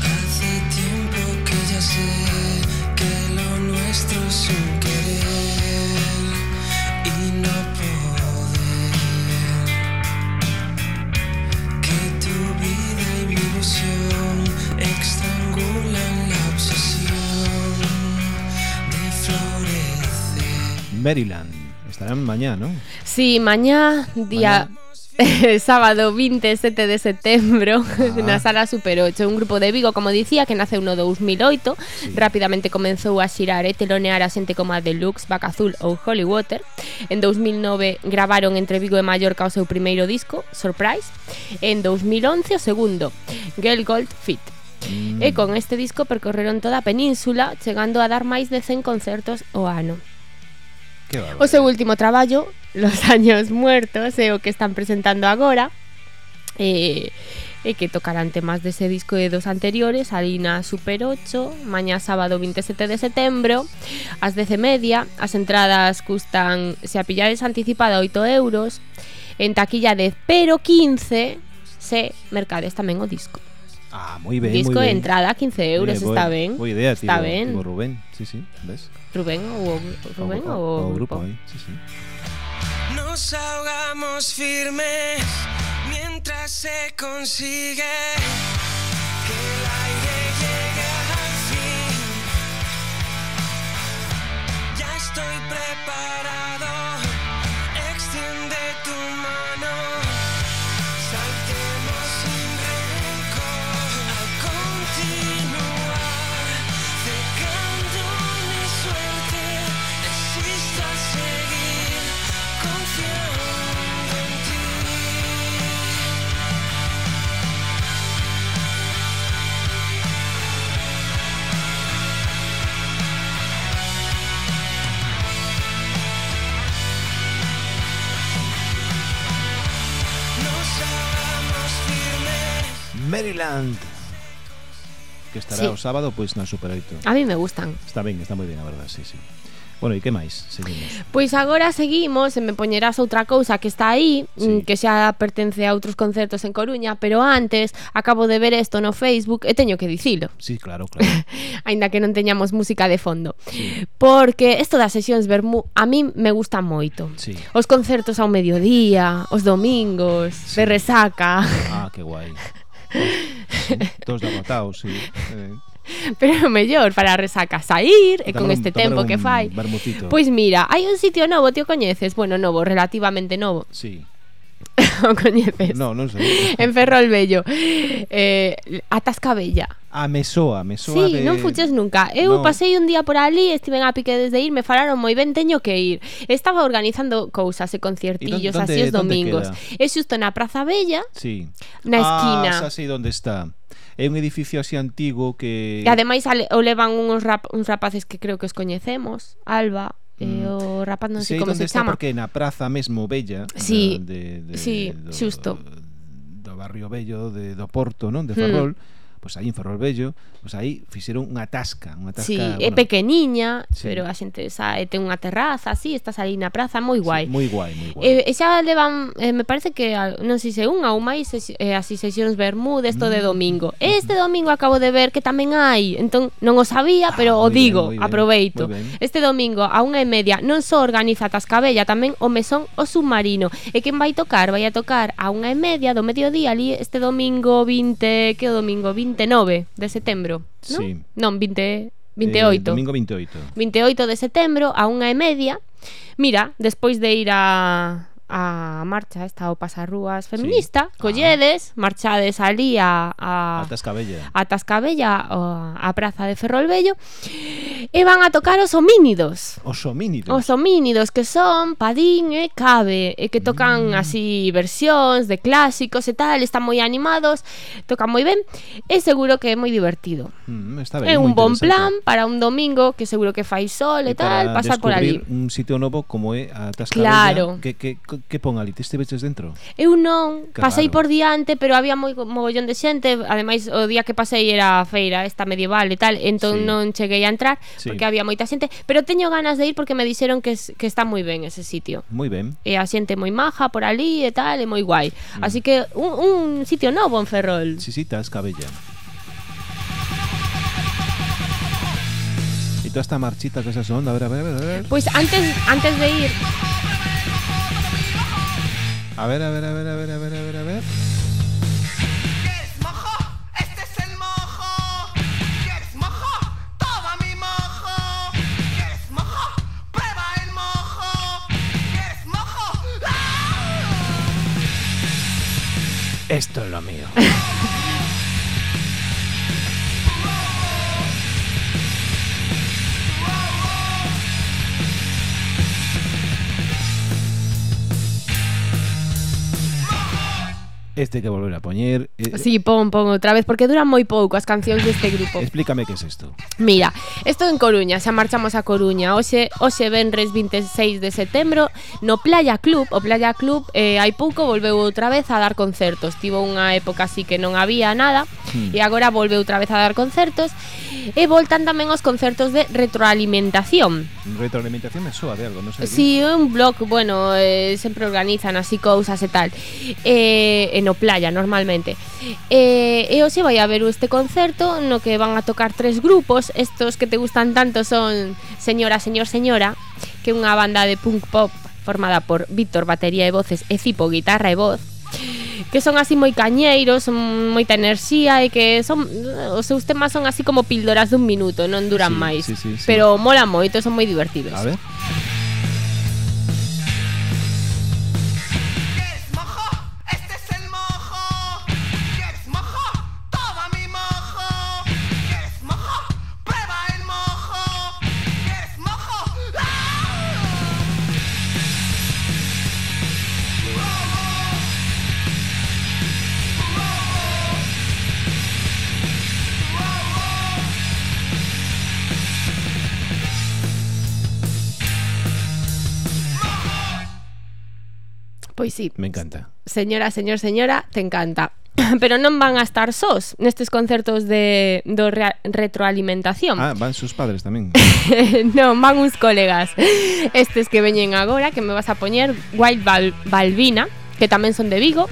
Hace tiempo que ya sé que lo nuestro es un ilusión estrangulan la obsesión de florecer. Maryland Estarán mañá, non? Sí, mañá, día sábado 27 de setembro ah. na sala Super 8 un grupo de Vigo, como dicía, que naceu no 2008 sí. rapidamente comenzou a xirar e telonear a xente como a Deluxe, Vaca Azul ou Hollywater en 2009 gravaron entre Vigo e Mallorca o seu primeiro disco Surprise en 2011 o segundo Girl Gold Fit mm. e con este disco percorreron toda a península chegando a dar máis de 100 concertos o ano O seu último traballo, Los años muertos, é o que están presentando agora. E, e que tocarán temas dese disco e dos anteriores ali na Super 8 mañá sábado 27 de setembro ás 10 media as entradas custan se a pillades anticipada 8 euros en taquilla 10 pero 15 se mercades tamén o disco Ah, moi ben, disco moi ben. entrada 15 euros, eh, está ben. Boa idea, tío, está ben. Rubén, sí, sí, ves? Rubén ou Rubén o, ou o grupo. aí Sí, sí. Nos ahogamos firmes mientras se consigue que el aire llegue al fin. Ya estoy preparado, Maryland que estará sí. o sábado pois na Super 8. A mí me gustan. Está ben, está moi ben, a verdade, sí, sí. Bueno, e que máis? Seguimos. Pois agora seguimos e me poñerás outra cousa que está aí, mm, sí. que xa pertence a outros concertos en Coruña, pero antes acabo de ver isto no Facebook e teño que dicilo. Sí, claro, claro. Aínda que non teñamos música de fondo. Sí. Porque isto das sesións vermú a min me gusta moito. Sí. Os concertos ao mediodía, os domingos, sí. de resaca. Ah, que guai. Todos derrotados, sí. Eh. Pero mellor para resaca sair e con este tempo un, que fai. Pois mira, hai un sitio novo, tío, coñeces? Bueno, novo, relativamente novo. Sí. o coñeces? No, non sei. En Ferrol Vello. Eh, Atasca Bella. A Mesoa, Mesoa me sí, de... non fuches nunca. Eu no. pasei un día por ali, estiven a pique desde ir, me falaron moi ben, teño que ir. Estaba organizando cousas e conciertillos así os domingos. É xusto na Praza Bella, sí. na esquina. Ah, xa sei onde está. É un edificio así antigo que... E ademais o levan uns, rap, uns rapaces que creo que os coñecemos, Alba, E o rapaz non sei, sei como se chama. Porque na praza mesmo Bella eh, sí, de, de, sí, do, xusto. do barrio Bello de, do Porto, non? De mm. Ferrol. Mm pois aí en Ferrol Vello, pois aí fixeron unha tasca, unha tasca, sí, bueno, é pequeniña, sí. pero a xente sae, ten unha terraza, así, estás ali na praza, moi guai. Sí, moi guai, moi guai. Eh, e xa levan, eh, me parece que non sei se unha ou máis eh, así sesións Bermúdez isto de mm. domingo. Este domingo acabo de ver que tamén hai, entón non o sabía, ah, pero ah, o digo, ben, aproveito. Ben. Este domingo a unha e media non só organiza Tascabella, tamén o Mesón o Submarino. E quen vai tocar? Vai a tocar a unha e media do mediodía ali este domingo 20, que o domingo 20 29 de setembro, non? Sí. Non, 20 28. Eh, domingo 28. 28 de setembro a unha e media. Mira, despois de ir a a marcha esta o pasarrúas feminista, sí. colledes, ah. marchades ali a a Tascabella. A Tascabella a, a Praza de Ferrolbello e van a tocar os homínidos. Os homínidos. Os homínidos que son Padín e Cabe e que tocan mm. así versións de clásicos e tal, están moi animados, tocan moi ben e seguro que é moi divertido. Mm, está ben, é un bon plan para un domingo que seguro que fai sol e, e tal, pasar por ali. un sitio novo como é a Tascabella claro. que que que pon ali? Te estiveches dentro? Eu non, Carraro. pasei por diante, pero había moi mogollón de xente, ademais o día que pasei era a feira esta medieval e tal, entón sí. non cheguei a entrar sí. porque había moita xente, pero teño ganas de ir porque me dixeron que, que está moi ben ese sitio. Moi ben. E a xente moi maja por ali e tal, e moi guai. Mm. Así que un, un sitio novo en Ferrol. Si, sí, sí, estás cabella. Toda esta marchita que se son, a ver, a ver, a ver. Pues pois antes, antes de ir, A ver, a ver, a ver, a ver, a ver, a ver, a ver. ¿Quieres mojo? Este es este que volver a poñer. Eh, eh, sí, pon, pon outra vez, porque duran moi pouco as cancións deste grupo. Explícame que é es isto. Mira, isto en Coruña, xa marchamos a Coruña, hoxe, hoxe venres 26 de setembro, no Playa Club, o Playa Club eh, hai pouco volveu outra vez a dar concertos, tivo unha época así que non había nada, hmm. e agora volveu outra vez a dar concertos, E voltan tamén os concertos de retroalimentación. Retroalimentación me soa de algo, non sei. Si, sí, un blog, bueno, eh, sempre organizan así cousas e tal. Eh, en o playa, normalmente. Eh, e hoxe vai haber este concerto no que van a tocar tres grupos. Estos que te gustan tanto son Señora, Señor, Señora, que é unha banda de punk pop formada por Víctor, batería e voces, e Cipo, guitarra e voz, que son así moi cañeiros, son moita enerxía e que son os seus temas son así como píldoras dun minuto, non duran sí, máis, sí, sí, sí. pero mola moito, son moi divertidos. A ver. Pois sí. Me encanta. Señora, señor, señora, te encanta. Pero non van a estar sós nestes concertos de do retroalimentación. Ah, van sus padres tamén. non, van uns colegas. Estes que veñen agora, que me vas a poñer Wild Bal Balbina, que tamén son de Vigo,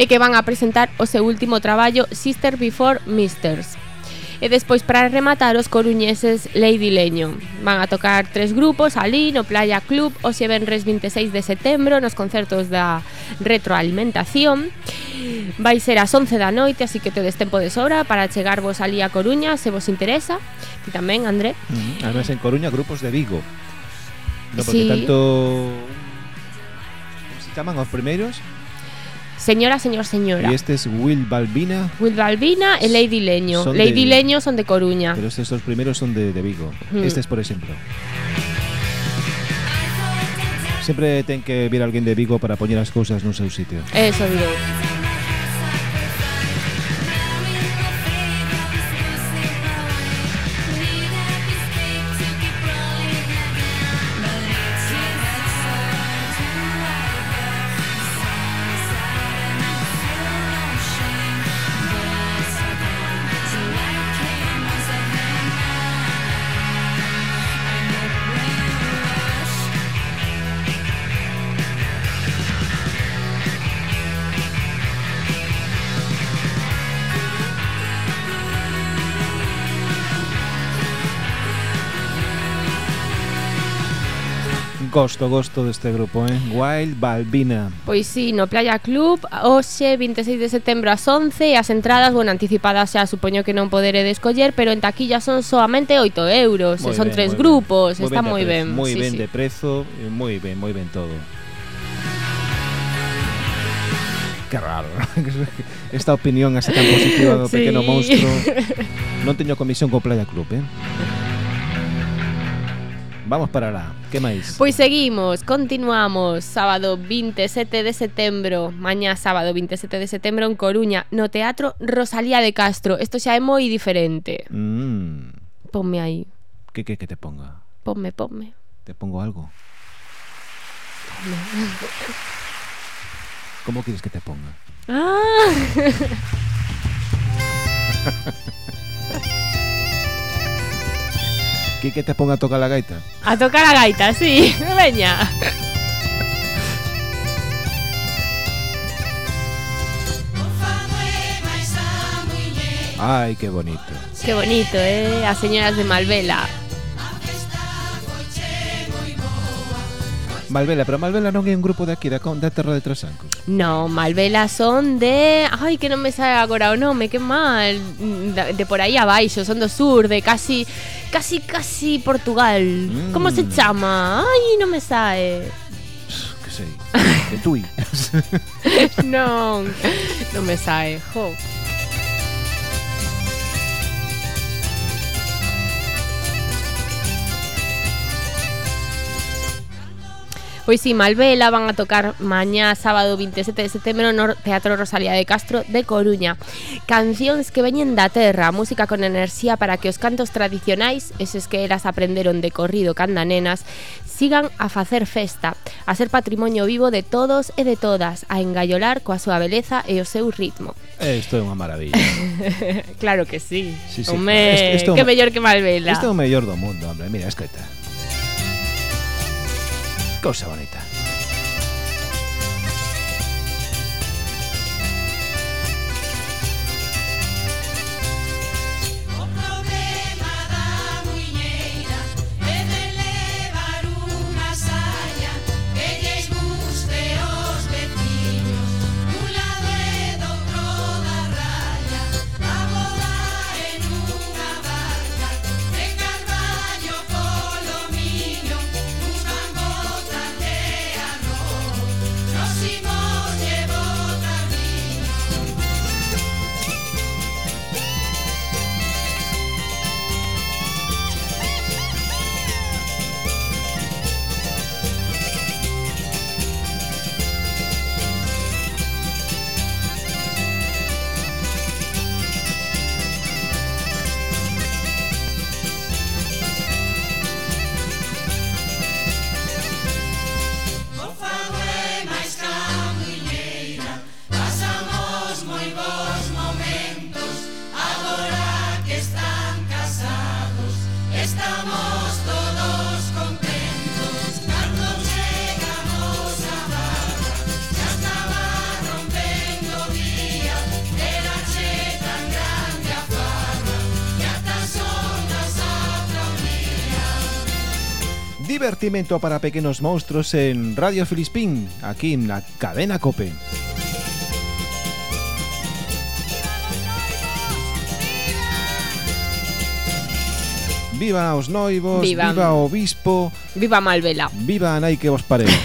e que van a presentar o seu último traballo Sister Before Misters. E despois para rematar os coruñeses Lady Leño. Van a tocar tres grupos ali no Playa Club o se venres 26 de setembro nos concertos da retroalimentación. Vai ser ás 11 da noite, así que tedes tempo de sobra para chegarvos ali a Coruña se vos interesa. Ti tamén, André. Mm, además en Coruña grupos de Vigo. No, porque sí. tanto... Como se chaman os primeiros? Señora, señor, señora. Y este es Will Balbina. Will Balbina y Lady Leño. Son Lady de, Leño son de Coruña. Pero estos dos primeros son de, de Vigo. Mm. Este es, por exemplo. Sempre ten que vir alguén de Vigo para poñer as cousas no seu sitio. Eso, digo. Gosto, gosto deste grupo, eh? Wild Balbina. Pois sí, no Playa Club, hoxe 26 de setembro ás 11 e as entradas, bueno, anticipadas xa supoño que non poderedes coller, pero en taquilla son soamente 8 euros, moi son ben, tres grupos, ben. está moi ben. Moi ben, ben sí, de prezo, moi ben, moi ben todo. que raro esta opinión así tan positiva do sí. pequeno monstro non teño comisión co Playa Club eh Vamos para lá. Que máis? Pois seguimos, continuamos Sábado 27 de setembro Mañá sábado 27 de setembro En Coruña, no Teatro Rosalía de Castro Isto xa é moi diferente Mm, Ponme aí, que que que te ponga? ponme, ponme Te pongo algo. ¿Cómo quieres que te ponga? Ah, ¿Que que te ponga a tocar la gaita? a tocar a gaita, sí Veña Ay, qué bonito. Que bonito, eh As señoras de Malvela Malvela, pero Malvela non é un grupo de aquí, da, da terra de Trasancos. No, Malvela son de... Ai, que non me sabe agora o nome, que mal da- De por aí abaixo, son do sur De casi, casi, casi Portugal Mm. Como se chama? Ai, non me sae Que sei. De Tui. Non, non me sae jo. Pois si, Malvela van a tocar mañá sábado 27 de setembro no Teatro Rosalía de Castro de Coruña. Cancións que veñen da terra, música con enerxía para que os cantos tradicionais, eses que elas aprenderon de corrido canda nenas, sigan a facer festa, a ser patrimonio vivo de todos e de todas, a engallolar coa súa beleza e o seu ritmo. Eh, isto é unha maravilla. claro que sí. sí, sí. Home, claro. que mellor que Malvela. Isto é o mellor do mundo, hombre, mira, escoita. cosa bonita. Divertimento para pequeños monstruos en Radio Filispín, aquí en la cadena COPE. Viva os noivos, viva, obispo. Viva Malvela. Viva a que vos pareu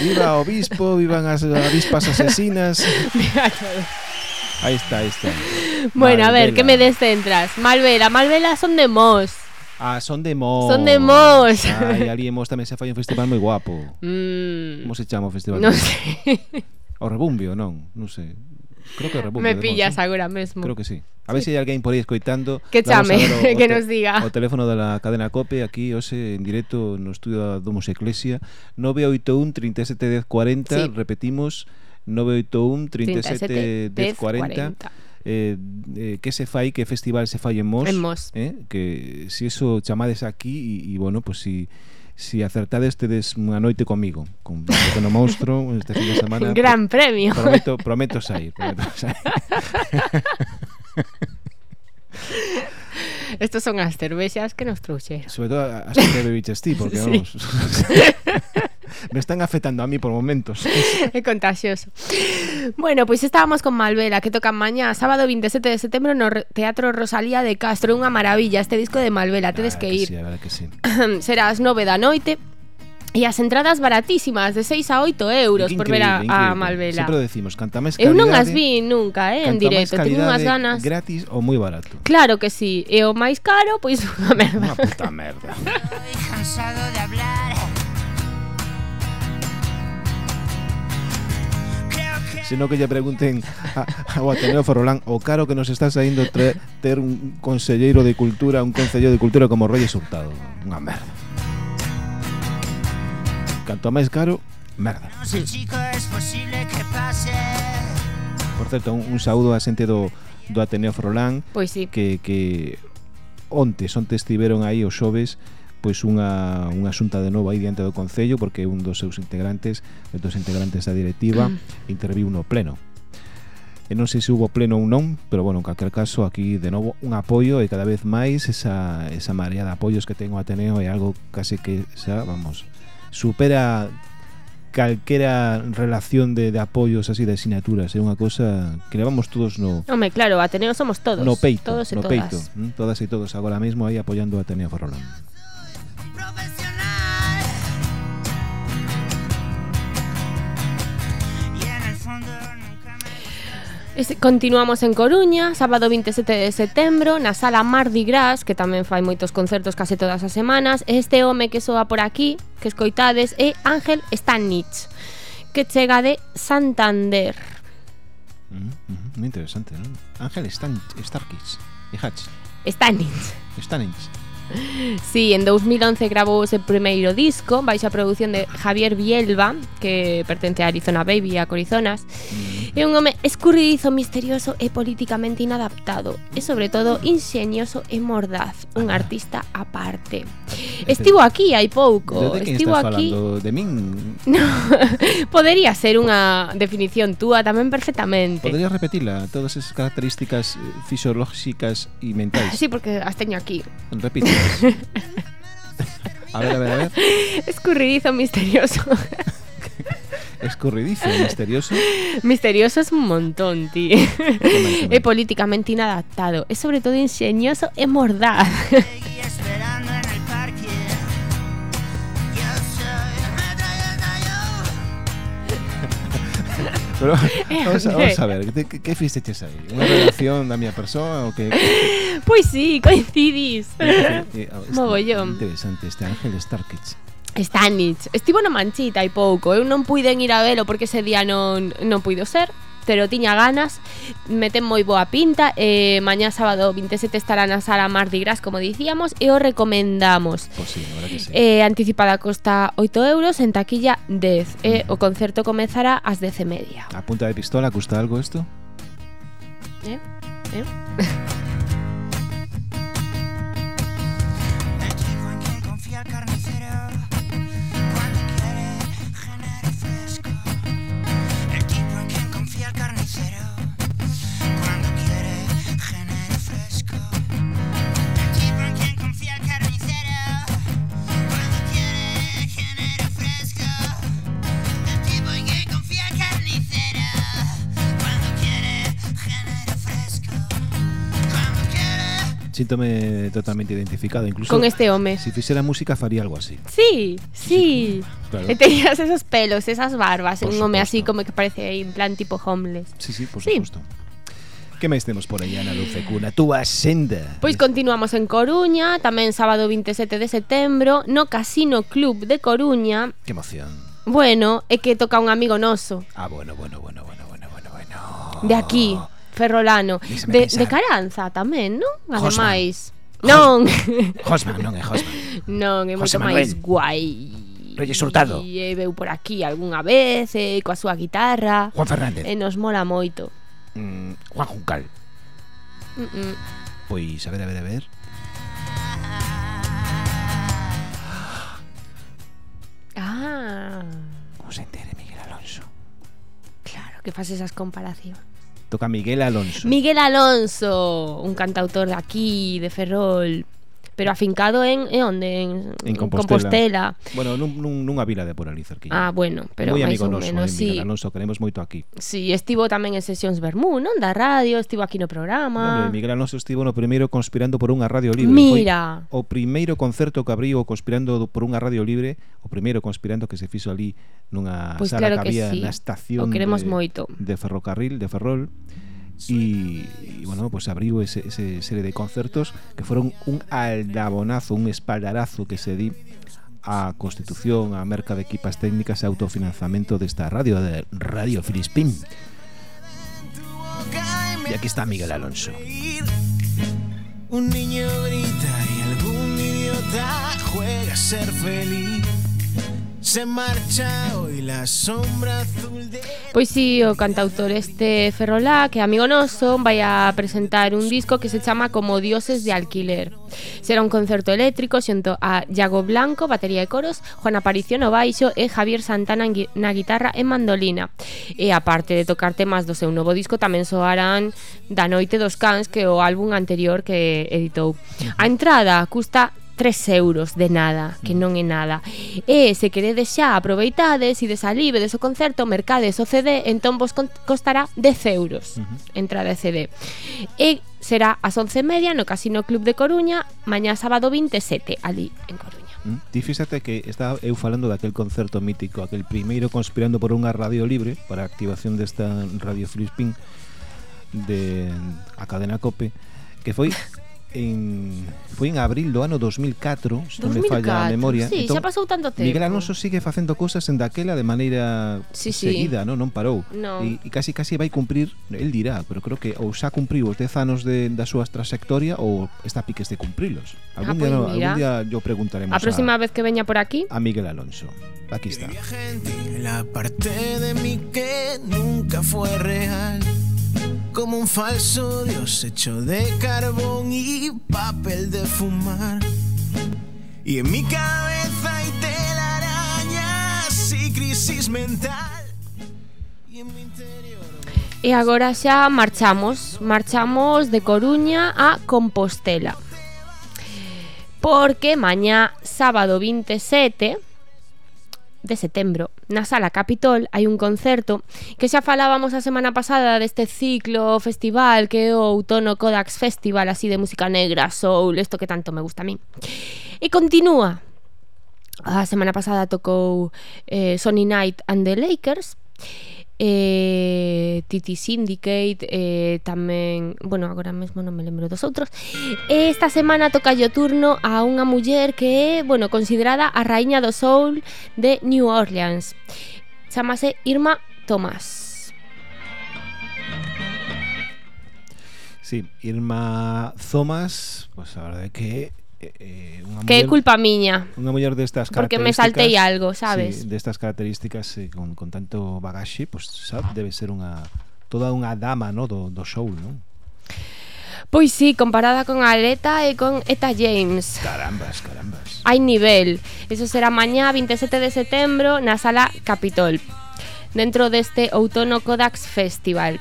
Viva obispo, vivan as avispas asesinas. Ahí está, ahí está. bueno, Malvela. a ver, ¿qué me descentras? Malvela, Malvela son de Mos. Ah, son de Mos. Son de Mos. Ai, ali en Mos tamén se fai un festival moi guapo. Mm. Como se chama o festival? Non sei. O Rebumbio, non? Non sei. Creo que Rebumbio. Me pillas Mos, agora mesmo. Creo que sí. A ver se sí. hai alguén por aí escoitando. Que chame, o, que nos diga. O teléfono da cadena COPE aquí hoxe en directo no estudio da Domos Eclesia 981 37 10 40, sí. repetimos 981 37 10 40 eh, eh, que se fai, que festival se fai en Mos, en Mos. Eh, que si eso chamades aquí e, bueno, pues si si acertades tedes unha noite comigo con Pequeno Monstro este fin de semana Gran premio prometo, prometo sair, prometo sair. Estas son as cervexas que nos trouxeron Sobre todo as que bebiches ti Porque sí. vamos me están afectando a mí por momentos. É contagioso. Bueno, pois pues estábamos con Malvela, que toca mañá, sábado 27 de setembro no Teatro Rosalía de Castro, unha maravilla este disco de Malvela, tedes que, que ir. Sí, que sí. Será as 9 da noite. E as entradas baratísimas, de 6 a 8 euros por ver a, increíble. a Malvela. Sempre decimos, canta máis. Eu non as vi nunca, eh, en directo, teño unhas ganas. gratis ou moi barato. Claro que sí, e o máis caro, pois unha merda. Unha puta merda. cansado de hablar sino que lle pregunten a, ao Ateneo Forolán o caro que nos está saindo tre, ter un conselleiro de cultura, un conselleiro de cultura como Reyes Hurtado. Unha merda. Canto máis caro, merda. Por certo, un, un saúdo a xente do, do Ateneo Forolán pois sí. que, que ontes, ontes tiveron aí os xoves pois unha, unha xunta de novo aí diante do Concello porque un dos seus integrantes dos integrantes da directiva mm. interviu no pleno. E non sei se hubo pleno ou non, pero bueno, en calquer caso aquí de novo un apoio e cada vez máis esa, esa marea de apoios que ten o Ateneo é algo case que xa, vamos, supera calquera relación de, de apoios así de asignaturas, é unha cousa que levamos todos no Home, claro, Ateneo somos todos, no peito, todos e no todas. peito, mm, todas e todos. Agora mesmo aí apoiando o Ateneo Ferrolán. Continuamos en Coruña, sábado 27 de setembro, na sala Mardi Gras, que tamén fai moitos concertos case todas as semanas. Este home que soa por aquí, que escoitades, é Ángel Stanich, que chega de Santander. Mm, mm, moi interesante, non? Ángel Stan Starkis. E Hatch. Stanich. Stanich. Sí, en 2011 grabouse o primeiro disco baixo a produción de Javier Bielba que pertence a Arizona Baby a Corizonas. Mm. É un home escurridizo, misterioso e políticamente inadaptado E sobre todo inxenioso e mordaz Un ah. artista a parte Estivo aquí hai pouco Desde Estivo estás aquí de min? No, podería ser unha definición túa tamén perfectamente. Poderías repetila, todas esas características fisiolóxicas e mentais Sí, porque as teño aquí. Repite. a ver, a ver, a ver. Escurridizo, misterioso Escorridizo, misterioso. Misterioso es un montón, tío. É políticamente inadaptado. É sobre todo ingenioso e mordaz. Pero, eh, vamos, a, vamos a ver, que, que, que fisteches aí? Unha relación da miña persoa? ou que, que... Pois sí, coincidís. Eh, oh, eh, este, Mogollón. Interesante, este Ángel Starkich. Stanich. Estivo na manchita hai pouco, eu ¿eh? non puiden ir a velo porque ese día non, non puido ser, pero tiña ganas, meten moi boa pinta, eh, mañá sábado 27 estará na sala Mardi Gras, como dicíamos, e o recomendamos. Pois pues sí, que sí. Eh, anticipada costa 8 euros, en taquilla 10, eh, o concerto comezará ás 10 e media. A punta de pistola, custa algo isto? Eh? Eh? Síntome totalmente identificado, incluso con este home. si fixera música faría algo así. Sí, sí. Claro. E tenías esos pelos, esas barbas, Por un home así como que parece en plan tipo homeless. Sí, sí, por Sí. supuesto. Que máis temos por aí, Ana Luce Cuna? Túa senda. Pois continuamos en Coruña, tamén sábado 27 de setembro, no Casino Club de Coruña. Que emoción. Bueno, é que toca un amigo noso, Ah, bueno, bueno, bueno, bueno, bueno, bueno, bueno. de aquí, ferrolano de, de Caranza tamén, non? Ademais. Hosman. Non. Hosman, non é Hosman. Non, é moito máis guai. Reyes Hurtado. E veu por aquí algunha vez, e coa súa guitarra. Juan Fernández. E nos mola moito. Mm, Juan Juncal. Mm -mm. Pois, a ver, a ver, a ver. Ah. Como se entere Miguel Alonso. Claro, que faz esas comparacións. Toca Miguel Alonso. Miguel Alonso, un cantautor de aquí, de Ferrol, pero afincado en, en onde? En, en Compostela. Compostela. Bueno, nun, nun, nunha vila de Poralí cerquilla. Ah, bueno, pero moi amigo noso, eh, menos, eh, sí. Alonso, queremos moito aquí. Si, sí, estivo tamén en sesións Bermú, non da radio, estivo aquí no programa. No, Miguel Alonso estivo no primeiro conspirando por unha radio libre. Mira. Foi o primeiro concerto que abriu conspirando por unha radio libre, o primeiro conspirando que se fixo ali nunha pues sala claro que había que sí. na estación o queremos de, moito. de ferrocarril, de ferrol. E bueno, pues abriu ese, ese serie de concertos que foron un aldabonazo, un espaldarazo que se di a constitución, a merca de equipas técnicas e autofinanciamento desta radio, de Radio Filispín. E aquí está Miguel Alonso. Un niño grita y algún idiota juega a ser feliz. se marcha hoy la sombra azul de... Pois si, sí, o cantautor este Ferrolá, que amigo noso, vai a presentar un disco que se chama Como dioses de alquiler. Será un concerto eléctrico xunto a Iago Blanco, batería e coros, Juan Aparicio no baixo e Javier Santana na guitarra e mandolina. E aparte de tocar temas do seu novo disco, tamén soarán Da noite dos cans, que o álbum anterior que editou. A entrada custa 3 euros de nada, que non é nada. E se queredes xa aproveitades, e desalibedes o concerto, mercades o CD, entón vos costará 10 euros entrada de CD. E será ás 11:30 no Casino Club de Coruña, mañá sábado 27, ali en Coruña. Mm, Ti fíxate que está eu falando daquel concerto mítico, aquel primeiro conspirando por unha radio libre para a activación desta Radio Free de a cadena Cope, que foi en foi en abril do ano 2004, se non me falla a memoria. Sí, entón, xa pasou tanto tempo. Miguel Alonso sigue facendo cousas en daquela de maneira sí, sí. seguida, non, non parou. E, e casi casi vai cumprir, el dirá, pero creo que ou xa cumpriu os 10 anos de, da súa trayectoria ou está piques de cumprilos. Ah, algún, ah, pues, día, no, algún día yo preguntaremos a próxima a, vez que veña por aquí a Miguel Alonso. Aquí está. Gente, la parte de mí que nunca fue real como un falso dios hecho de carbón y papel de fumar. Y en mi cabeza hay telarañas y crisis mental. Y en mi interior... E agora xa marchamos, marchamos de Coruña a Compostela. Porque mañá sábado 27 de setembro. Na Sala Capitol hai un concerto que xa falábamos a semana pasada deste ciclo festival que é o Outono Codax Festival así de música negra, soul, isto que tanto me gusta a mí. E continúa. A semana pasada tocou eh, Sony Night and the Lakers eh, Titi Syndicate, eh, tamén, bueno, agora mesmo non me lembro dos outros. Esta semana toca o turno a unha muller que é, bueno, considerada a raíña do soul de New Orleans. Chamase Irma Tomás. Sí, Irma Thomas, pues a verdade que eh, unha Que é muller, culpa miña. Unha muller destas características. Porque me saltei algo, sabes? Sí, destas características eh, con, con tanto bagaxe, pois pues, sabe, debe ser unha toda unha dama, no, do do show non? Pois sí, comparada con Aleta e con Eta James. Carambas, carambas. Hai nivel. Eso será mañá 27 de setembro na Sala Capitol. Dentro deste Outono Kodax Festival.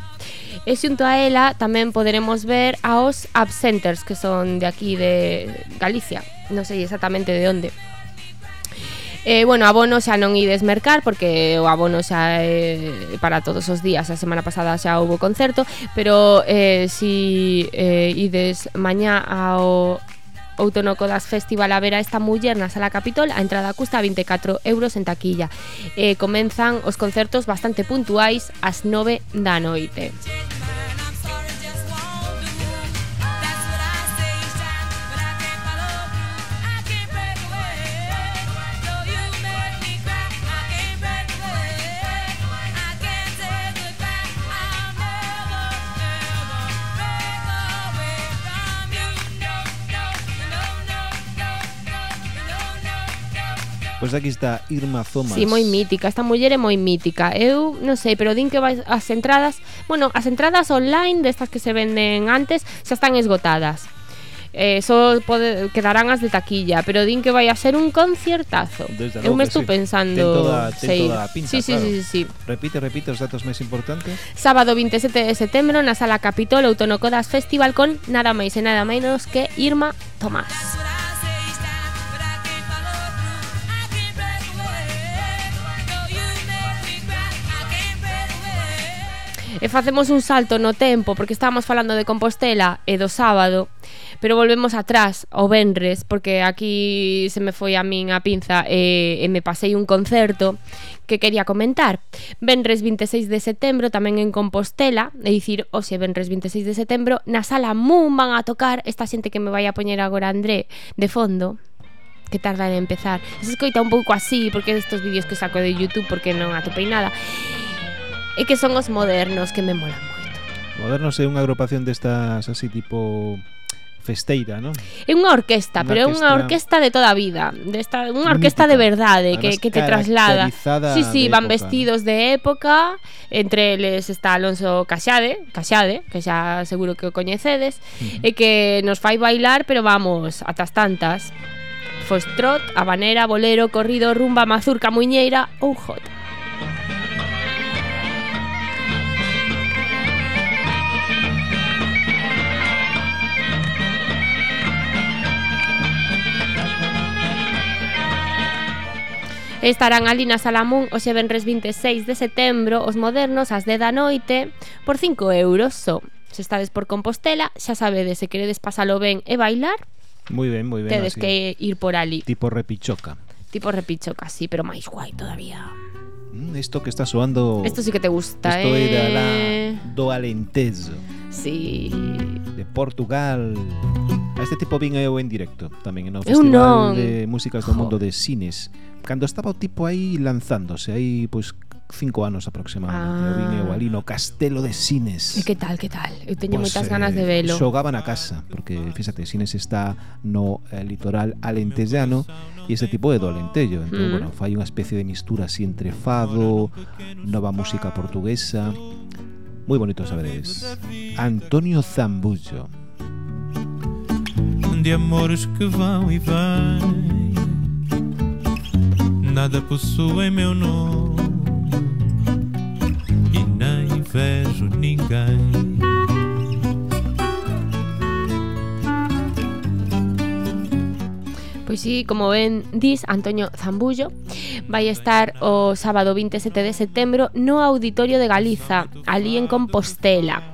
Eh, e xunto a ela tamén poderemos ver aos absenters que son de aquí de Galicia, non sei exactamente de onde. Eh, bueno, abono xa non ides mercar porque o abono xa é para todos os días. A semana pasada xa houve concerto, pero eh, si eh, ides mañá ao Outono das Festival a ver a esta muller na Sala Capitol, a entrada custa 24 euros en taquilla. Eh, comenzan os concertos bastante puntuais ás 9 da noite. Pois aquí está Irma Zomas. Si, sí, moi mítica, esta muller é moi mítica. Eu non sei, pero din que vai as entradas, bueno, as entradas online destas que se venden antes xa están esgotadas. Eh, só pode, quedarán as de taquilla, pero din que vai a ser un conciertazo. Desde Eu me estou sí. pensando, ten toda, ten sei. toda a pinta, sí, sí, claro. sí, sí, sí. Repite, repite os datos máis importantes. Sábado 27 de setembro na Sala Capitol Autonocodas Festival con nada máis e nada menos que Irma Tomás. E facemos un salto no tempo porque estábamos falando de Compostela e do sábado, pero volvemos atrás ao Benres porque aquí se me foi a min a pinza e, e me pasei un concerto que quería comentar. Benres 26 de setembro tamén en Compostela, é dicir, hoxe Benres 26 de setembro na sala Moon van a tocar esta xente que me vai a poñer agora André de fondo que tarda en empezar. Se escoita un pouco así porque estes vídeos que saco de YouTube porque non atopei nada e que son os modernos que me molan moito. Modernos é unha agrupación destas así tipo festeira, non? É unha orquesta, unha pero é unha orquesta de toda a vida, desta unha orquesta Mítica. de verdade que, Además, que te traslada. Sí, sí, van época. vestidos de época, entre eles está Alonso Caxade, Caxade, que xa seguro que o coñecedes, uh -huh. e que nos fai bailar, pero vamos, atas tantas. Fostrot, habanera, bolero, corrido, rumba, mazurca, muñeira ou jota. Estarán ali na Salamún o venres 26 de setembro os modernos ás 10 da noite por 5 euros só. Se estades por Compostela, xa sabedes, se queredes pasalo ben e bailar, Moi ben, moi ben. Tedes así. que ir por ali. Tipo repichoca. Tipo repichoca, sí, pero máis guai todavía. Mm, Esto que está soando. Esto sí que te gusta, Esto eh. Esto la do Alentejo. Sí. De Portugal. A este tipo vin eu en directo tamén no Festival de Músicas do Mundo de Cines. Cando estaba o tipo aí lanzándose, aí pois cinco anos aproximadamente. Ah. Eu vin eu ali no Castelo de Cines. E que tal, que tal? Eu teño pues, moitas eh, ganas de velo. Xogaba na casa, porque fíxate, Cines está no eh, litoral alentellano e ese tipo é do Alentello. Entón, mm. bueno, fai unha especie de mistura así entre fado, nova música portuguesa. Moi bonito saberes. Antonio Zambullo de amores que vão e vêm. Nada possuem meu nome e nem vejo ninguém. Pois sí, como ven, dis Antonio Zambullo, vai estar o sábado 27 de setembro no Auditorio de Galiza, ali en Compostela.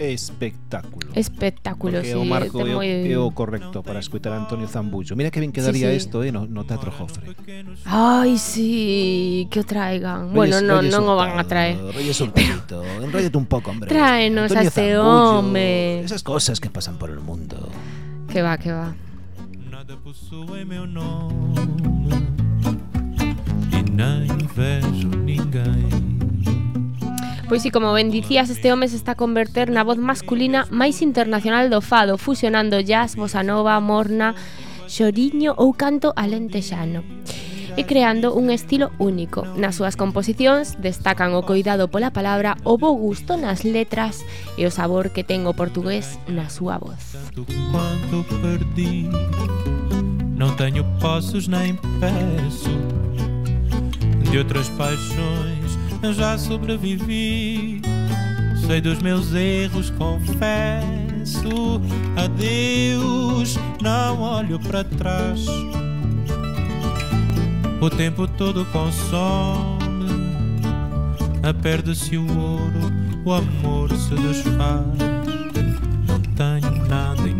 Espectáculo. Espectáculo, Porque sí, o marco é o, moi- é o correcto para escutar a Antonio Zambullo. Mira que ben quedaría Sí, sí. isto eh, no, no Teatro Jofre. Ai, sí, que o traigan. Bueno, Rolles- non, rolles non o van a traer. Rolles un pelito, enróllate un pouco, hombre. Tráenos a este home. Esas cosas que pasan por el mundo. Que va, que va. Nada possui meu nome e nem vejo ninguém. Pois si, como ben dicías, este home se está a converter na voz masculina máis internacional do fado, fusionando jazz, bossa nova, morna, xoriño ou canto alentexano e creando un estilo único. Nas súas composicións destacan o coidado pola palabra, o bo gusto nas letras e o sabor que ten o portugués na súa voz. Quando perdi, non teño pasos nem peso de outras paixões já sobrevivi. Sei dos meus erros, confesso. Adeus, não olho para trás. o tempo todo consome. A perde-se o ouro, o amor se desfaz. Não tenho nada em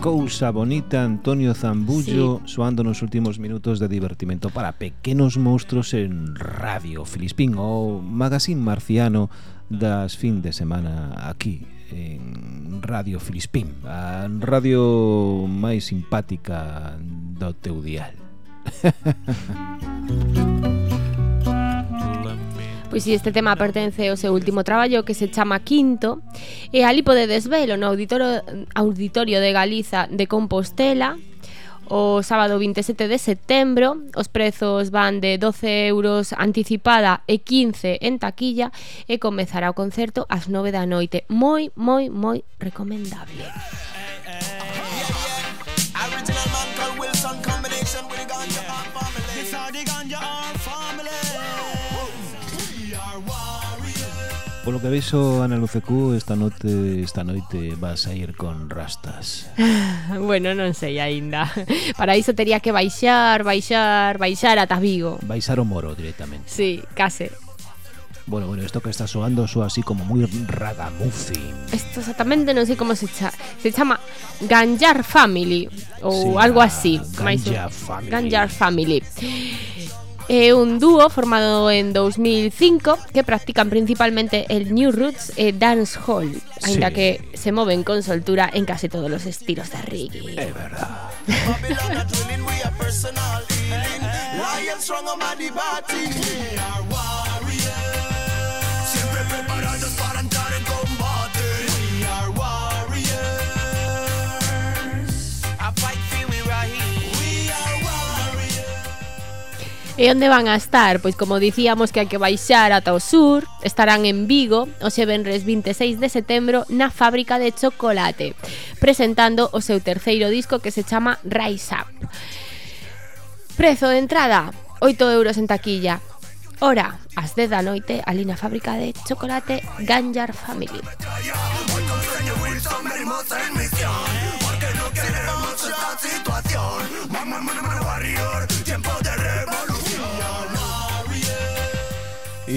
Cousa Bonita, Antonio Zambullo, sí. soando nos últimos minutos de divertimento para pequenos monstruos en Radio Filispín o Magazine Marciano das fin de semana aquí en Radio Filispín, a radio máis simpática do teu dial. Pois si este tema pertence ao seu último traballo que se chama Quinto e ali podedes velo no auditorio, auditorio de Galiza de Compostela o sábado 27 de setembro. Os prezos van de 12 euros anticipada e 15 en taquilla e comezará o concerto ás 9 da noite. Moi, moi, moi recomendable. Polo que vexo, Ana Lucecú, esta noite, esta noite vas a ir con rastas. bueno, non sei aínda. Para iso tería que baixar, baixar, baixar ata Vigo. Baixar o Moro directamente. Sí, case. Bueno, bueno, esto que está soando soa así como moi ragamuffin. Esto exactamente non sei como se chama. Se chama Ganjar Family ou sí, algo así. Ganjar Family. Ganjar Family. É un dúo formado en 2005 que practican principalmente el New Roots e Dancehall, aínda Sí. que se moven con soltura en case todos los estilos de reggae. É verdad E onde van a estar? Pois como dicíamos que hai que baixar ata o sur, estarán en Vigo o xe venres 26 de setembro na fábrica de chocolate, presentando o seu terceiro disco que se chama Rise Up. Prezo de entrada, 8 euros en taquilla. Hora, ás 10 da noite, ali na fábrica de chocolate Ganjar Family.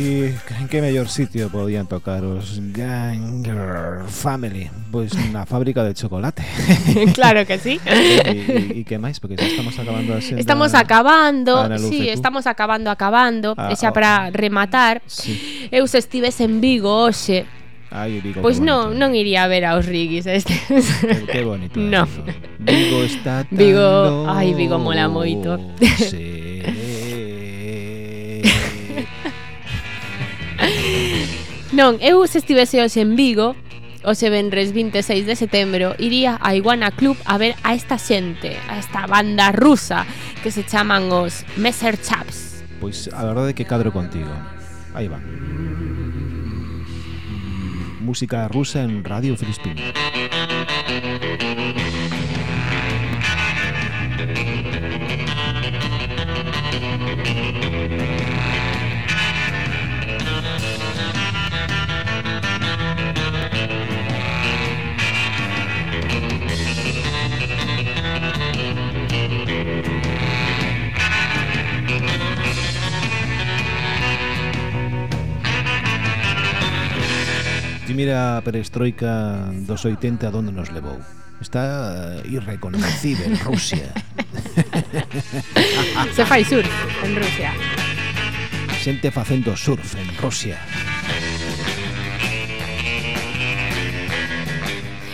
¿Y en que mellor sitio podían tocar os Ganger Family? Pois na fábrica de chocolate Claro que sí E que máis? Porque estamos acabando a Estamos acabando, a sí, estamos acabando, acabando ah, E xa oh. para rematar sí. Eu se estives en Vigo hoxe Ai, Vigo, pois non, non iría a ver aos Rigis este. Que bonito. No. Vigo está tan Vigo, ai, Vigo mola moito. Sí. Non, eu se estivese hoxe en Vigo, hoxe venres 26 de setembro, iría a Iguana Club a ver a esta xente, a esta banda rusa que se chaman os Messer Chaps. Pois a verdade é que cadro contigo. Aí va. Música rusa en Radio Filispín. Thank you. mira a perestroika dos 80 a donde nos levou. Está eh, irreconocible Rusia. Se fai surf en Rusia. Xente facendo surf en Rusia.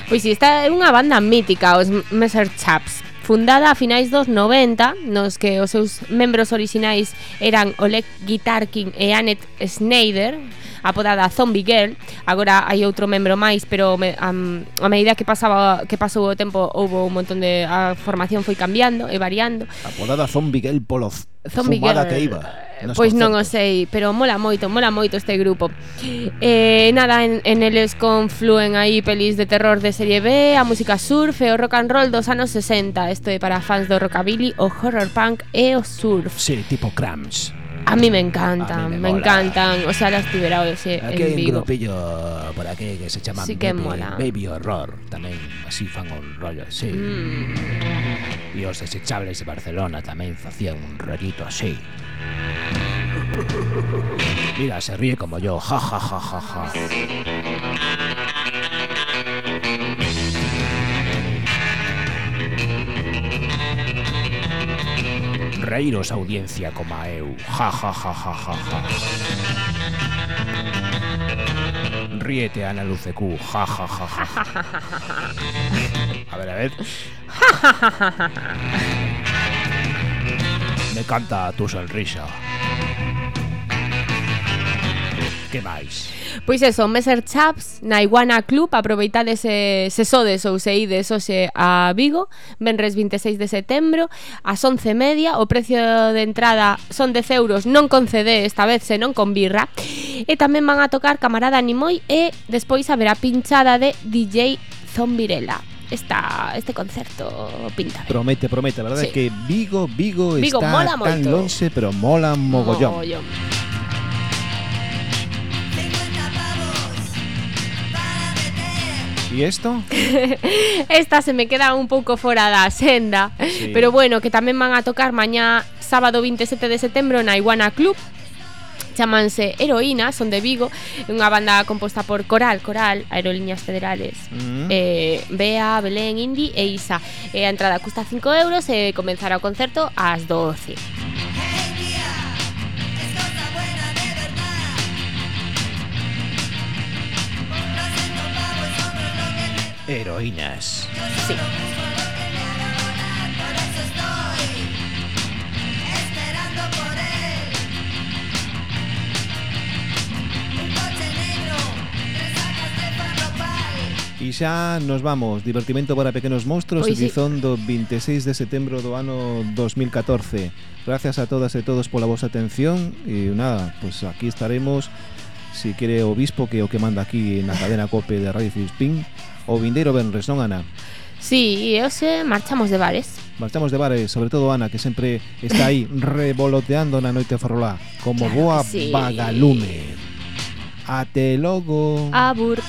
Pois si, esta é unha banda mítica, os Messer Chaps, fundada a finais dos 90, nos que os seus membros orixinais eran Oleg Gitarkin e Annette Schneider, apodada Zombie Girl. Agora hai outro membro máis, pero me, a, a medida que pasaba que pasou o tempo houve un montón de a formación foi cambiando e variando. Apodada Zombie Girl polo Zombie Girl. que iba. Eh, pois non o sei, pero mola moito, mola moito este grupo. Eh, nada, en, en eles confluen aí pelis de terror de serie B, a música surf e o rock and roll dos anos 60. Isto é para fans do rockabilly, o horror punk e o surf. Sí, tipo Cramps. A mí me encantan, a mí me, me encantan. O sea, las tuve eh, Aquí en hay un vivo. grupillo por aquí que se llama sí que Baby, mola. Baby Horror, tamén así fan un rollo así. Mm. E os desechables de Barcelona tamén facían un rollito así. Mira, se ríe como yo, ja ja ja ja ja. Reíros audiencia como eu, ja ja ja ja ja ja. Ríete Ana Lucecu, ja ja ja ja ja. A ver, a ver. Me canta tu sonrisa. Que máis? Pois eso, Messer Chaps na Iguana Club, aproveitades se, se sodes ou se ides hoxe a Vigo, venres 26 de setembro, ás 11 media, o precio de entrada son 10 euros, non con CD esta vez, senón con birra, e tamén van a tocar Camarada Nimoy e despois haberá pinchada de DJ Zombirela esta, este concerto pinta. Ben. Promete, promete, a verdade sí. é que Vigo, Vigo, Vigo está mola tan lonxe, pero mola mogollón. mogollón. E isto? Esta se me queda un pouco fora da senda sí. Pero bueno, que tamén van a tocar mañá sábado 27 de setembro na Iguana Club chamanse Heroína, son de Vigo, unha banda composta por Coral, Coral, Aerolíneas Federales, mm -hmm. eh, Bea, Belén, Indy e Isa. Eh, a entrada custa 5 euros e eh, comenzará o concerto ás 12. heroínas. Sí. E xa nos vamos Divertimento para pequenos monstruos pois Edizón sí. do 26 de setembro do ano 2014 Gracias a todas e todos pola vosa atención E nada, pues aquí estaremos Si quere o bispo que o que manda aquí na cadena COPE de Radio Filipín o vindeiro Benres, non, Ana? Sí, e hoxe marchamos de bares. Marchamos de bares, sobre todo Ana, que sempre está aí revoloteando na noite farolá, como claro boa sí. vagalume. Ate logo. Abur.